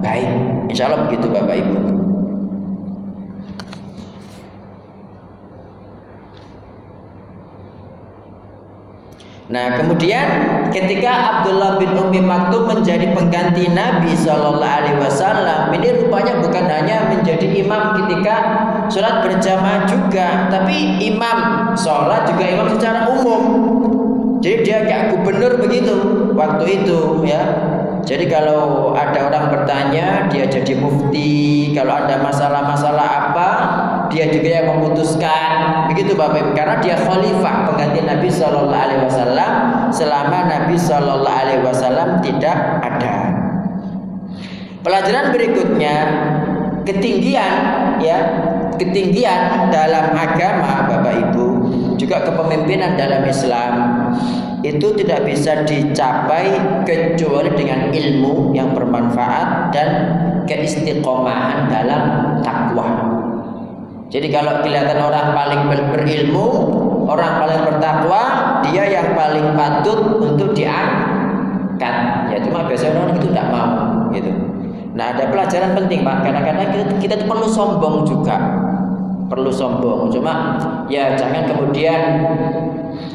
baik. Insya Allah begitu Bapak Ibu. Nah, kemudian ketika Abdullah bin Umi Maktum menjadi pengganti Nabi Shallallahu Alaihi Wasallam, ini rupanya bukan hanya menjadi imam ketika sholat berjamaah juga, tapi imam sholat juga imam secara umum. Jadi dia kayak gubernur begitu waktu itu ya. Jadi kalau ada orang bertanya, dia jadi mufti. Kalau ada masalah-masalah apa, dia juga yang memutuskan. Begitu Bapak Ibu. Karena dia khalifah pengganti Nabi Shallallahu Alaihi Wasallam selama Nabi Shallallahu Alaihi Wasallam tidak ada. Pelajaran berikutnya ketinggian ya ketinggian dalam agama Bapak Ibu juga kepemimpinan dalam Islam itu tidak bisa dicapai kecuali dengan ilmu yang bermanfaat dan keistiqomahan dalam takwa. Jadi kalau kelihatan orang paling berilmu, orang paling bertakwa, dia yang paling patut untuk diangkat. Ya cuma biasanya orang itu tidak mau gitu. Nah ada pelajaran penting pak. Kadang-kadang kita, kita perlu sombong juga, perlu sombong. Cuma ya jangan kemudian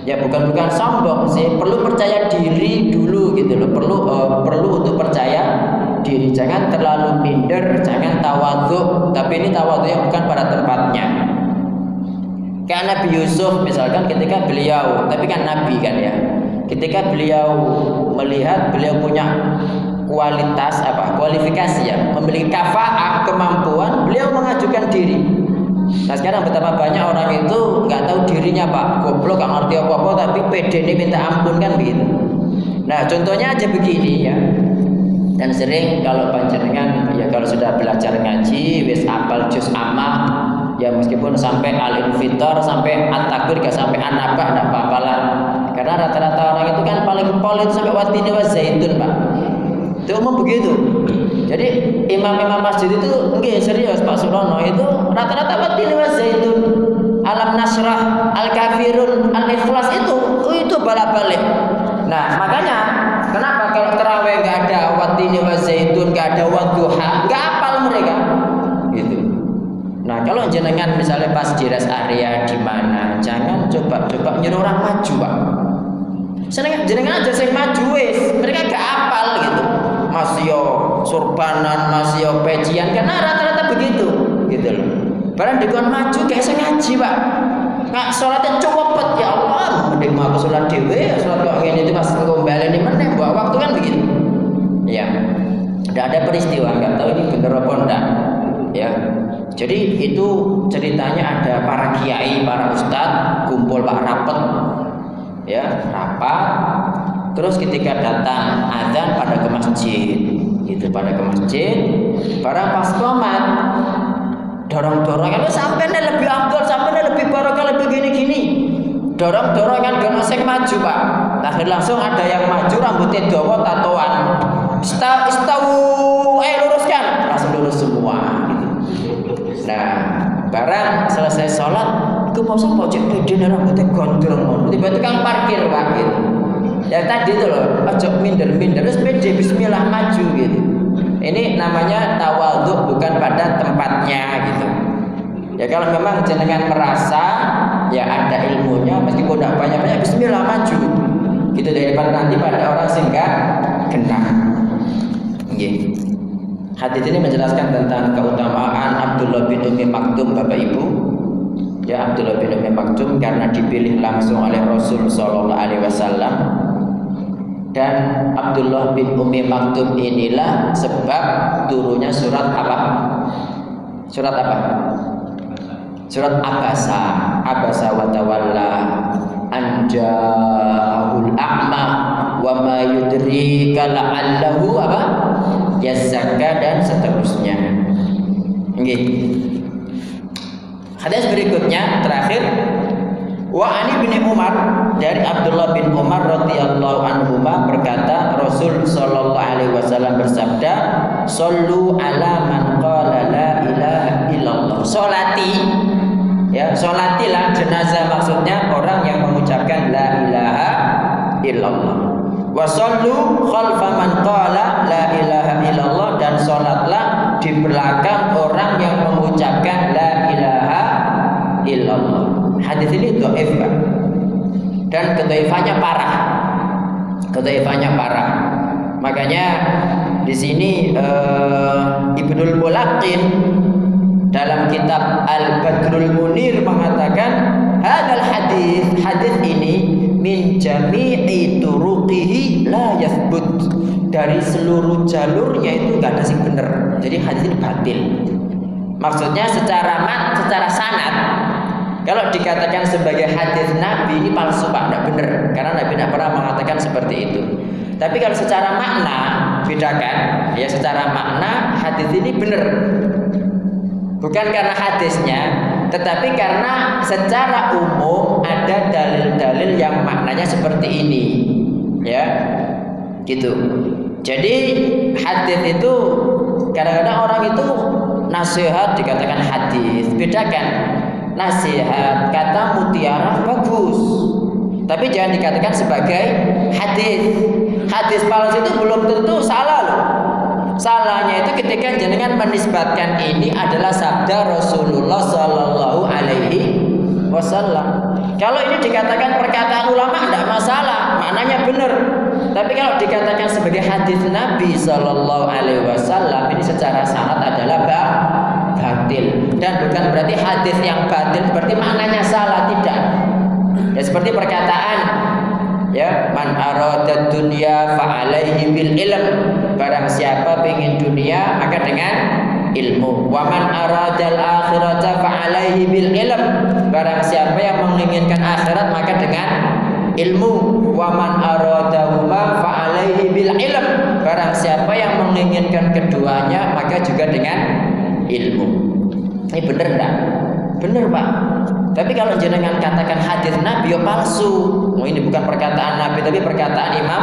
ya bukan bukan sombong sih perlu percaya diri dulu gitu loh perlu uh, perlu untuk percaya diri. Jangan terlalu minder jangan tawaduk. Tapi ini tawaduk yang bukan pada tempatnya. Kayak Nabi Yusuf misalkan ketika beliau tapi kan Nabi kan ya. Ketika beliau melihat beliau punya kualitas apa? Kualifikasi ya. Memiliki kafaah kemampuan beliau mengajukan diri. Nah sekarang betapa banyak orang itu nggak tahu dirinya pak, goblok nggak ngerti apa-apa tapi pede ini minta ampun kan begitu. Nah contohnya aja begini ya. Dan sering kalau panjenengan ya kalau sudah belajar ngaji, wis apal juz amma, ya meskipun sampai al fitor sampai at-takbir gak sampai anaba enggak apa-apa. Karena rata-rata orang itu kan paling pol itu sampai watini wa zaitun, Pak. Itu umum begitu. Jadi imam-imam masjid itu mungkin serius Pak Surono itu rata-rata batin wa zaitun alam nasrah al kafirun al ikhlas itu itu balap-balik. Nah makanya kenapa kalau terawih nggak ada watini wa zaitun nggak ada wadduha nggak apal mereka gitu. Nah kalau jenengan misalnya pas rest area di mana jangan coba-coba nyuruh orang maju pak. Jenengan jenengan aja saya maju wes mereka gak apal gitu masih yo surbanan, masih yo pecian karena rata-rata begitu gitu loh. Barang dikon maju kayak saya ngaji, Pak. Nggak sholatnya cepet ya Allah, mending mau aku sholat dewe, ya sholat kok ini itu pas kembali ini buat waktu kan begitu. Ya, tidak ada peristiwa, nggak tahu ini bener apa enggak. Ya, jadi itu ceritanya ada para kiai, para ustadz kumpul pak rapet, ya rapat. Terus ketika datang azan pada ke masjid gitu pada ke masjid barang pas komat dorong-dorongan sampai lebih afdol sampai lebih barokah lebih gini-gini dorong-dorongan gak sing maju pak. Akhir langsung ada yang maju rambutnya dawa tatoan istau istau eh luruskan langsung lurus semua gitu. nah barang selesai sholat itu mau sama cek pede rambutnya gondrong tiba tiba tukang parkir pak gitu. Ya tadi itu loh ojo minder minder terus pede Bismillah maju gitu. Ini namanya tawaduk bukan pada tempatnya gitu. Ya kalau memang jenengan merasa ya ada ilmunya meskipun tidak banyak-banyak bismillah maju. Gitu daripada nanti pada orang sehingga kena okay. hadis ini menjelaskan tentang keutamaan Abdullah bin Umi Maktum Bapak Ibu ya Abdullah bin Umi Maktum karena dipilih langsung oleh Rasul Shallallahu Alaihi Wasallam dan Abdullah bin Umi Maktum inilah sebab turunnya surat apa? Surat apa? Surat Abasa, Abasa wa tawalla anjahul a'ma wa ma yudrika la'allahu apa? Yazakka dan seterusnya. Nggih. Hadis berikutnya terakhir Wa ani bin Umar dari Abdullah bin Umar radhiyallahu anhu berkata Rasul sallallahu alaihi wasallam bersabda sallu ala man qala la ilaha illallah salati ya salatilah jenazah maksudnya orang yang mengucapkan la ilaha illallah wa sallu khalfa man qala la ilaha salatlah di belakang orang yang mengucapkan la ilaha illallah. Hadis ini dhaif Pak. Dan kedaifannya parah. Kedaifannya parah. Makanya di sini uh, Ibnul Mulaqin dalam kitab Al-Badrul Munir mengatakan hadal hadis hadis ini min jami'i turuqihi la yathbut dari seluruh jalurnya itu enggak ada sih benar jadi hadis ini batil maksudnya secara mat secara sanad kalau dikatakan sebagai hadis Nabi ini palsu pak, tidak benar karena Nabi tidak pernah mengatakan seperti itu. Tapi kalau secara makna bedakan, ya secara makna hadis ini benar Bukan karena hadisnya, tetapi karena secara umum ada dalil-dalil yang maknanya seperti ini. Ya. Gitu. Jadi hadis itu kadang-kadang orang itu nasihat dikatakan hadis. Bedakan nasihat kata mutiara bagus. Tapi jangan dikatakan sebagai hadis. Hadis palsu itu belum tentu salah loh. Salahnya itu ketika jenengan menisbatkan ini adalah sabda Rasulullah Sallallahu Alaihi Wasallam. Kalau ini dikatakan perkataan ulama tidak masalah, maknanya benar. Tapi kalau dikatakan sebagai hadis Nabi Sallallahu Alaihi Wasallam ini secara sangat adalah batil. Dan bukan berarti hadis yang batil berarti maknanya salah tidak. Ya seperti perkataan ya man arada dunya fa alaihi bil ilm. Barang siapa ingin dunia maka dengan ilmu. Wa man aradal akhirata fa alaihi bil ilm. Barang siapa yang menginginkan akhirat maka dengan ilmu wa man aradahuma fa alaihi bil ilm barang siapa yang menginginkan keduanya maka juga dengan ilmu ini benar enggak benar Pak tapi kalau jenengan katakan hadis Nabi ya palsu. Oh, ini bukan perkataan Nabi tapi perkataan Imam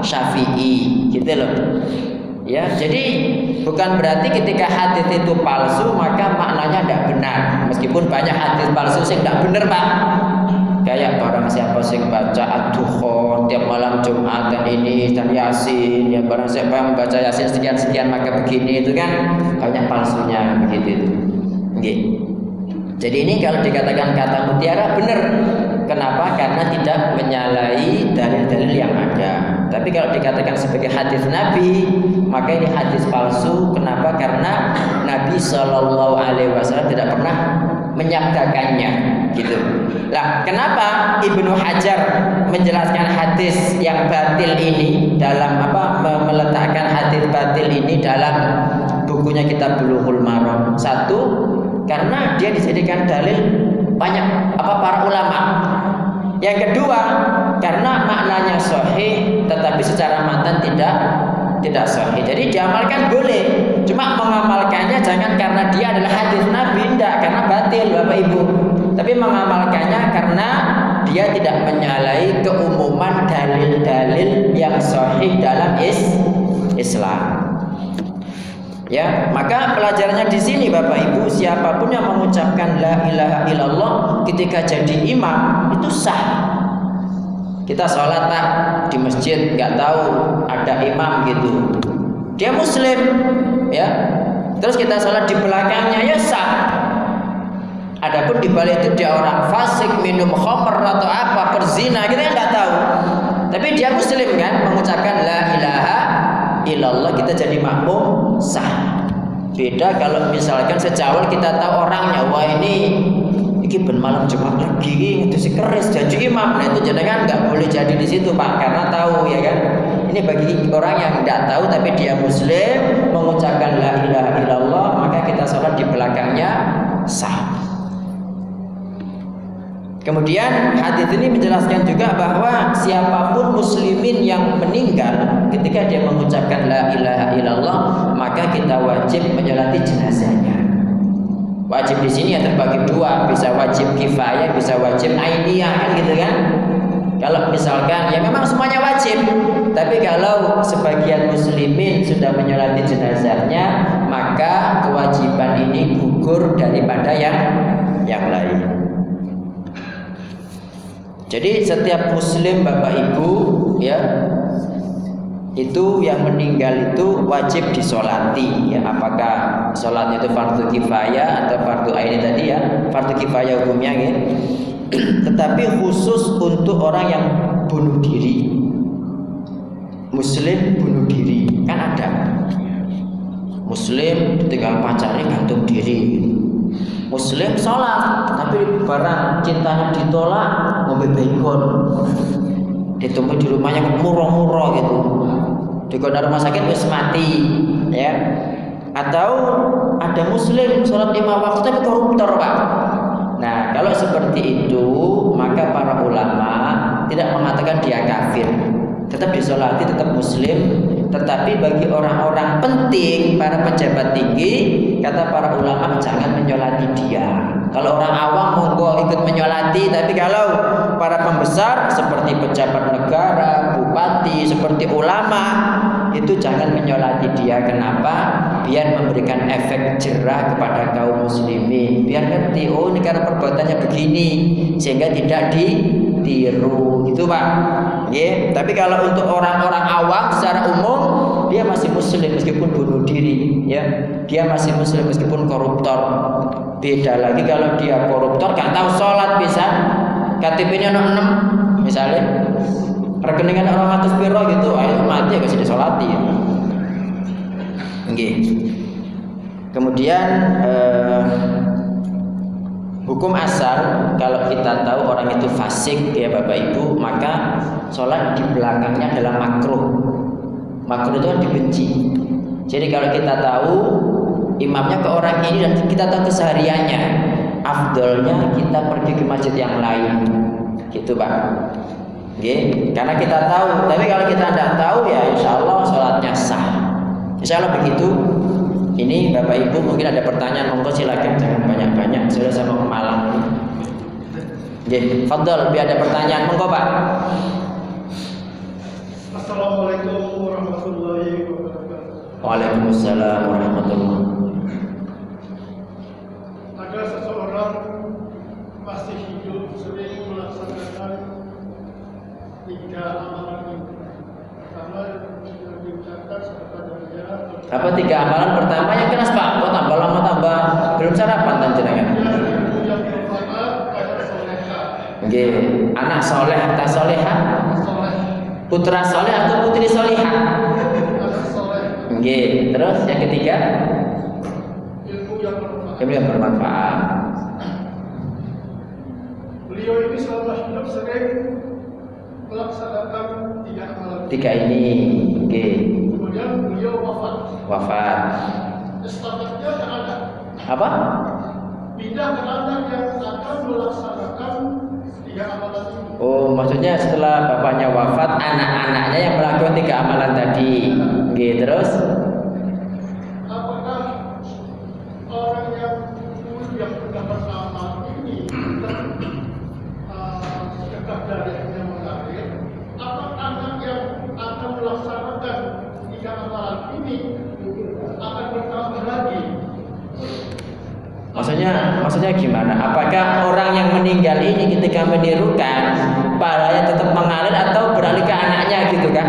Syafi'i, gitu loh. Ya, jadi bukan berarti ketika hadis itu palsu maka maknanya tidak benar. Meskipun banyak hadis palsu sih tidak benar, Pak. Kayak orang siapa sih baca ad-dukhon tiap malam Jumat dan ini dan Yasin, ya barang siapa yang membaca Yasin sekian-sekian maka begini itu kan banyak palsunya begitu itu. Okay. Jadi ini kalau dikatakan kata mutiara benar. Kenapa? Karena tidak menyalahi dalil-dalil yang ada. Tapi kalau dikatakan sebagai hadis Nabi, maka ini hadis palsu. Kenapa? Karena Nabi Shallallahu Alaihi Wasallam tidak pernah menyabdakannya, gitu. Lah, kenapa Ibnu Hajar menjelaskan hadis yang batil ini dalam apa meletakkan hadis batil ini dalam bukunya kitab Bulughul Maram? Satu, karena dia dijadikan dalil banyak apa para ulama. Yang kedua, karena maknanya sahih tetapi secara matan tidak tidak sahih. Jadi diamalkan boleh, cuma mengamalkannya jangan karena dia adalah hadis Nabi, tidak karena batil Bapak Ibu. Tapi mengamalkannya karena dia tidak menyalahi keumuman dalil-dalil yang sahih dalam is Islam. Ya, maka pelajarannya di sini Bapak Ibu, siapa pun yang mengucapkan la ilaha illallah ketika jadi imam itu sah kita sholat tak di masjid nggak tahu ada imam gitu. Dia muslim ya. Terus kita sholat di belakangnya ya sah. Adapun di balik itu dia orang fasik, minum khamr atau apa, perzina, kita nggak tahu. Tapi dia muslim kan, mengucapkan la ilaha illallah kita jadi makmum sah. Beda kalau misalkan sejauh kita tahu orangnya, wah ini iki ben malam Jumat lagi itu si keris janji imam nah itu jenengan nggak boleh jadi di situ pak karena tahu ya kan ini bagi orang yang tidak tahu tapi dia muslim mengucapkan la ilaha illallah maka kita sholat di belakangnya sah Kemudian hadis ini menjelaskan juga bahwa siapa pun muslimin yang meninggal ketika dia mengucapkan la ilaha illallah maka kita wajib menyolati jenazahnya. Wajib di sini ya terbagi dua, bisa wajib kifayah, bisa wajib ainiyah kan gitu kan. Kalau misalkan ya memang semuanya wajib, tapi kalau sebagian muslimin sudah menyolati jenazahnya, maka kewajiban ini gugur daripada yang yang lain. Jadi setiap muslim Bapak Ibu ya itu yang meninggal itu wajib disolati ya. Apakah sholat itu fardu kifayah atau fardu ain tadi ya fardu kifayah hukumnya ya. Tetapi khusus untuk orang yang bunuh diri. Muslim bunuh diri kan ada. Muslim tinggal pacarnya gantung diri muslim sholat tapi barang cintanya ditolak ngombe baikon ditunggu di rumahnya murah-murah gitu. Di kota rumah sakit wis mati ya. Atau ada muslim sholat lima waktu tapi koruptor pak. Nah kalau seperti itu maka para ulama tidak mengatakan dia kafir. Tetap disolati tetap muslim tetapi bagi orang-orang penting para pejabat tinggi kata para ulama jangan menyolati dia. Kalau orang awam monggo ikut menyolati. Tapi kalau para pembesar seperti pejabat negara bupati seperti ulama itu jangan menyolati dia. Kenapa? Biar memberikan efek jerah kepada kaum muslimin. Biar ngerti oh ini karena perbuatannya begini sehingga tidak ditiru. Itu pak ya tapi kalau untuk orang-orang awam secara umum dia masih muslim meskipun bunuh diri ya dia masih muslim meskipun koruptor beda lagi kalau dia koruptor gak tahu sholat bisa KTP-nya 6 misalnya rekeningan orang atas piro gitu ayo mati ya kasih disolati ya. Okay. Kemudian eh, hukum asal kalau kita tahu orang itu fasik ya Bapak Ibu maka sholat di belakangnya adalah makruh. Makruh itu kan dibenci. Jadi kalau kita tahu imamnya ke orang ini dan kita tahu kesehariannya, afdolnya kita pergi ke masjid yang lain. Gitu Pak. Okay. Karena kita tahu, tapi kalau kita tidak tahu ya insya Allah sholatnya sah. Insya Allah begitu. Ini Bapak Ibu mungkin ada pertanyaan, monggo silakan jangan banyak-banyak. Sudah sama ke Malang. Oke, Fadl, biar ada pertanyaan, monggo Pak. Assalamualaikum warahmatullahi wabarakatuh. Waalaikumsalam warahmatullahi Ada seseorang masih hidup sering melaksanakan tiga amalan. Pertama Apa tiga amalan pertama yang keras Pak? Kok tambah lama tambah belum sarapan dan jenengan? Oke, anak soleh atau soleha, Soleh, putra soleh atau putri soleha. Oke, terus yang ketiga Ilmu yang bermanfaat. Beliau ini selama hidup sering tiga amalan. Tiga ini, oke, Kemudian beliau wafat. wafat. Estafetnya ada. Apa? Pindah ke anak yang akan melaksanakan tiga amalan ini. Oh, maksudnya setelah bapaknya wafat, anak-anaknya yang melakukan tiga amalan tadi. Oke, terus? Apakah orang yang dulu yang mendapat amal ini uh, sedekah darahnya mengalir, atau anak yang akan melaksanakan tiga amalan ini akan bertambah lagi? Maksudnya, gimana? Apakah orang yang meninggal ini ketika menirukan pahalanya tetap mengalir atau beralih ke anaknya gitu kan?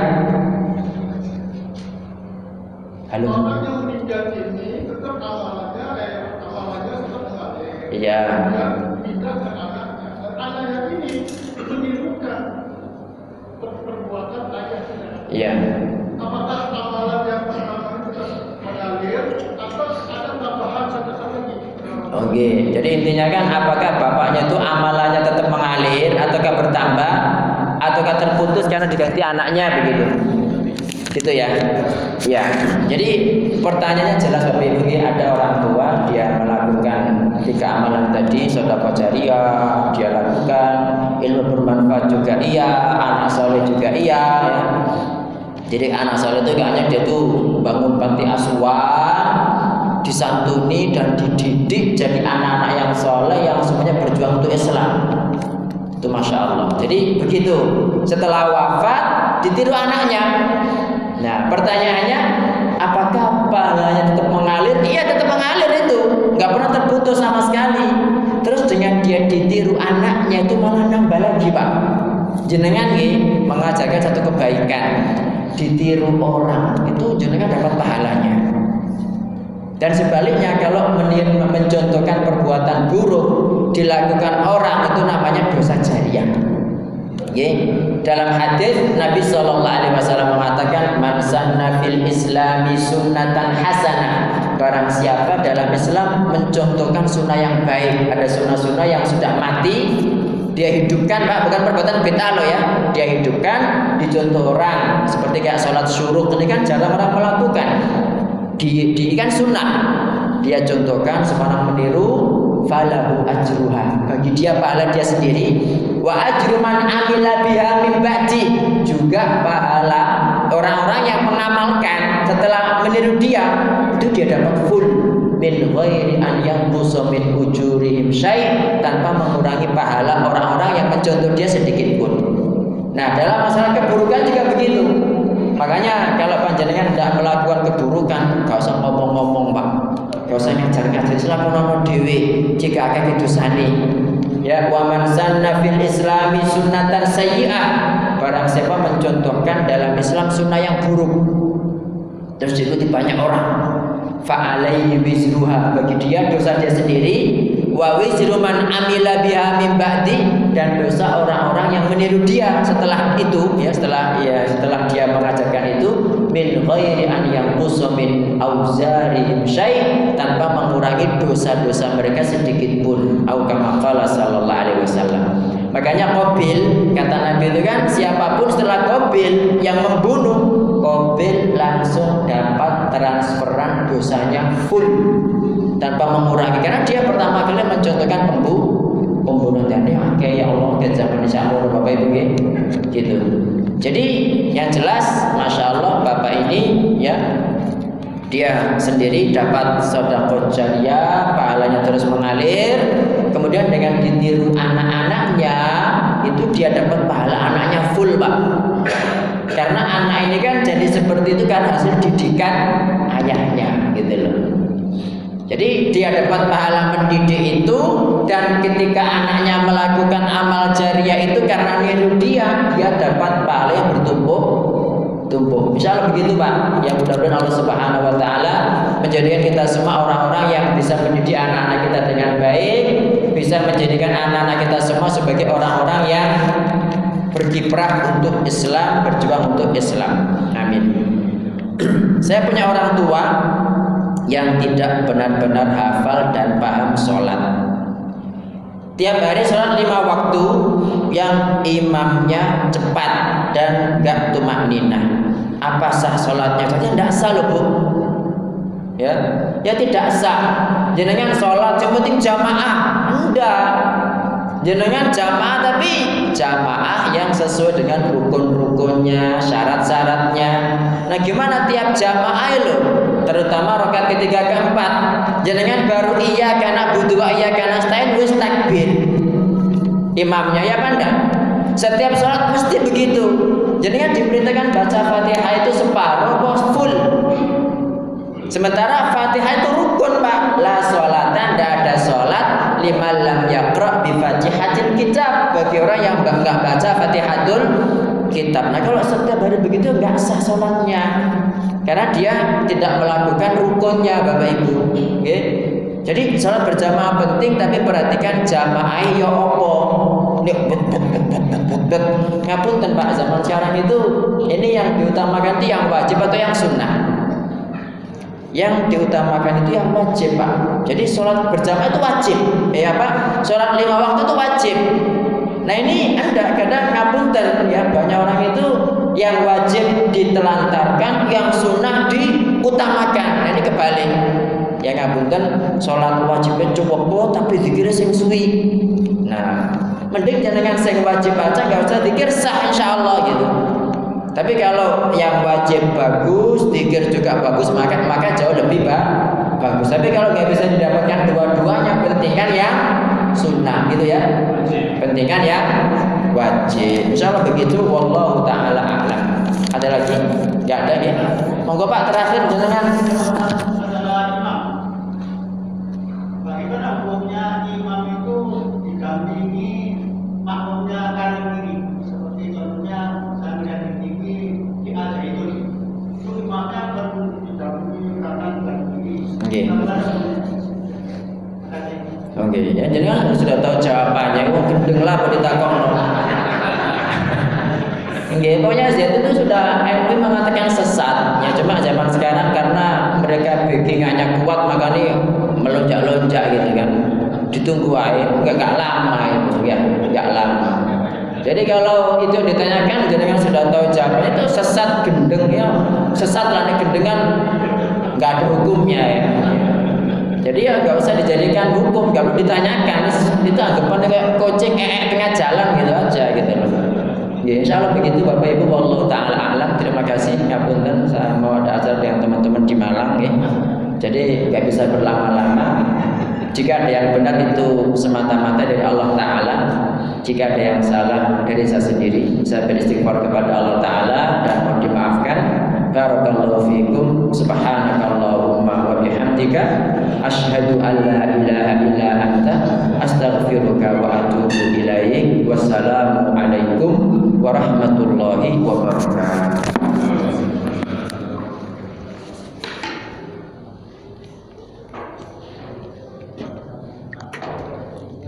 Halo. Orang yang meninggal ini tetap amalannya, eh, amalannya tetap mengalir. Iya. Dan pindah ke anaknya. Dan anaknya ini menirukan per- perbuatan ayahnya. Iya. Apakah amalan yang pertama itu tetap mengalir atau ada tambahan satu lagi? Oke, jadi intinya kan apakah bapaknya itu amalannya tetap mengalir ataukah bertambah ataukah terputus karena diganti anaknya begitu. Gitu ya. Ya. Jadi pertanyaannya jelas Bapak Ibu ada orang tua dia melakukan tiga amalan tadi sedekah jariah, dia lakukan ilmu bermanfaat juga iya, anak soleh juga iya ya. Jadi anak soleh itu gak hanya dia tuh bangun panti asuhan, disantuni dan dididik jadi anak-anak yang soleh yang semuanya berjuang untuk Islam. Itu masya Allah. Jadi begitu. Setelah wafat ditiru anaknya. Nah pertanyaannya, apakah pahalanya tetap mengalir? Iya tetap mengalir itu, nggak pernah terputus sama sekali. Terus dengan dia ditiru anaknya itu malah nambah lagi pak. Jenengan nih mengajarkan satu kebaikan, ditiru orang itu jenengan dapat. Dan sebaliknya kalau mencontohkan perbuatan buruk dilakukan orang itu namanya dosa jariah. Ye. Dalam hadis Nabi Shallallahu Alaihi Wasallam mengatakan man fil Islami sunnatan hasanah barang siapa dalam Islam mencontohkan sunnah yang baik ada sunnah-sunnah yang sudah mati dia hidupkan pak bukan perbuatan bid'ah loh ya dia hidupkan dicontoh orang seperti kayak sholat syuruk ini kan jarang orang melakukan di, di kan sunnah dia contohkan seorang meniru falahu ajruha. Bagi dia pahala dia sendiri. Wa ajru man amila biha min ba'di. Juga pahala orang-orang yang mengamalkan setelah meniru dia itu dia dapat full. Min ghairi an yanqusa min ujurihim syai tanpa mengurangi pahala orang-orang yang mencontoh dia sedikit pun. Nah dalam masalah keburukan juga begitu Makanya kalau panjenengan tidak melakukan keburukan, gak usah ngomong-ngomong pak, gak usah ngajar-ngajar. Silakan ngomong dewi jika akan dosani. Ya, wa man sanna fil islami sunnatan sayyi'ah. Barang siapa mencontohkan dalam Islam sunnah yang buruk. Terus diikuti banyak orang. Fa'alaihi wizruha bagi dia dosa dia sendiri wa wizru man amila biha min ba'di dan dosa orang-orang yang meniru dia setelah itu ya setelah ya setelah dia mengajarkan itu min ghairi an yanqusa min auzarihim syai tanpa mengurangi dosa-dosa mereka sedikit pun. Au kama qala sallallahu alaihi wasallam. Makanya Qabil kata Nabi itu kan siapa pun setelah Qabil yang membunuh Qabil langsung dapat transferan dosanya full tanpa mengurangi. Karena dia pertama kali mencontohkan pembunuh pembunuh dan ya kayak ya Allah dan zaman Allah Bapak Ibu ya. gitu. Jadi yang jelas Masya Allah Bapak ini ya dia sendiri dapat sodako jariah pahalanya terus mengalir. Kemudian dengan ditiru anak-anaknya itu dia dapat pahala anaknya full pak. Karena anak ini kan jadi seperti itu kan hasil didikan jadi dia dapat pahala mendidik itu dan ketika anaknya melakukan amal jariah itu karena niru dia, dia dapat pahala yang bertumpuk tumpuk. Misalnya begitu Pak. Ya mudah-mudahan Allah Subhanahu wa taala menjadikan kita semua orang-orang yang bisa mendidik anak-anak kita dengan baik, bisa menjadikan anak-anak kita semua sebagai orang-orang yang berkiprah untuk Islam, berjuang untuk Islam. Amin. Saya punya orang tua yang tidak benar-benar hafal dan paham sholat. Tiap hari sholat lima waktu yang imamnya cepat dan gak tumak nina. Apa sah sholatnya? Katanya tidak sah loh bu. Ya, ya tidak sah. Jenengan sholat yang penting jamaah. Enggak. jenengan jamaah tapi jamaah yang sesuai dengan rukun-rukunnya, syarat-syaratnya. Nah, gimana tiap jamaah itu? Terutama rokat ketiga keempat. Jenengan baru iya karena butuh iya karena stain wis takbir. Imamnya ya pandang. Setiap sholat mesti begitu. Jenengan diperintahkan baca Fatihah itu separuh bos full. Sementara Fatihah itu rukun pak La sholatan tidak ada sholat Lima lam yakra bi fatihatil kitab Bagi orang yang nggak baca Fatihatul kitab. Nah kalau setiap hari begitu nggak sah sholatnya. Karena dia tidak melakukan rukunnya Bapak Ibu. Okay? Jadi sholat berjamaah penting Tapi perhatikan jamaah ya opo Ngapun Pak zaman sekarang itu Ini yang diutamakan itu yang wajib atau yang sunnah? Yang diutamakan itu yang wajib pak. Jadi sholat berjamaah itu wajib. Ya pak? Sholat lima waktu itu wajib nah ini anda kadang ngapunten ya. Banyak orang itu yang wajib ditelantarkan yang sunnah diutamakan. Nah, ini kebalik. Yang ngapunten sholat wajibnya cukup boh tapi dikira sing suwi. Nah mending jangan sing wajib aja nggak usah dikir sah insya Allah gitu. Tapi kalau yang wajib bagus, dikir juga bagus, maka maka jauh lebih ba bagus. Tapi kalau nggak bisa didapatkan dua-duanya, pentingkan yang sunnah gitu ya. Pentingkan yang wajib. Insya begitu. Wallahu taala a'lam. Ada lagi? Gak ada ya? Monggo Pak terakhir jenengan. Pokoknya Z itu sudah MUI mengatakan sesat. Ya cuma zaman sekarang karena mereka backingannya kuat makanya melonjak-lonjak gitu kan. Ditunggu aja, enggak enggak lama itu ya, enggak lama. Jadi kalau itu ditanyakan jenengan sudah tahu jawabannya itu sesat gendeng ya. Sesat lah gendengan enggak ada hukumnya ya. Jadi ya nggak usah dijadikan hukum kalau ditanyakan itu anggapan kayak coaching ee tengah jalan gitu aja gitu loh. Ya insya Allah begitu Bapak Ibu. Allah Ta'ala alam. Terima kasih Ngapunten saya mau ada acara dengan teman-teman di Malang ya. Jadi nggak bisa berlama-lama. Jika ada yang benar itu semata-mata dari Allah Ta'ala. Jika ada yang salah dari saya sendiri Saya beristighfar kepada Allah Ta'ala Dan mau dimaafkan. Barakallahu fikum. Subhanakallahumma wa bihamdika. Ashhadu an la ilaha illa anta. Astaghfiruka wa atubu ilaik. Wassalamualaikum warahmatullahi wabarakatuh.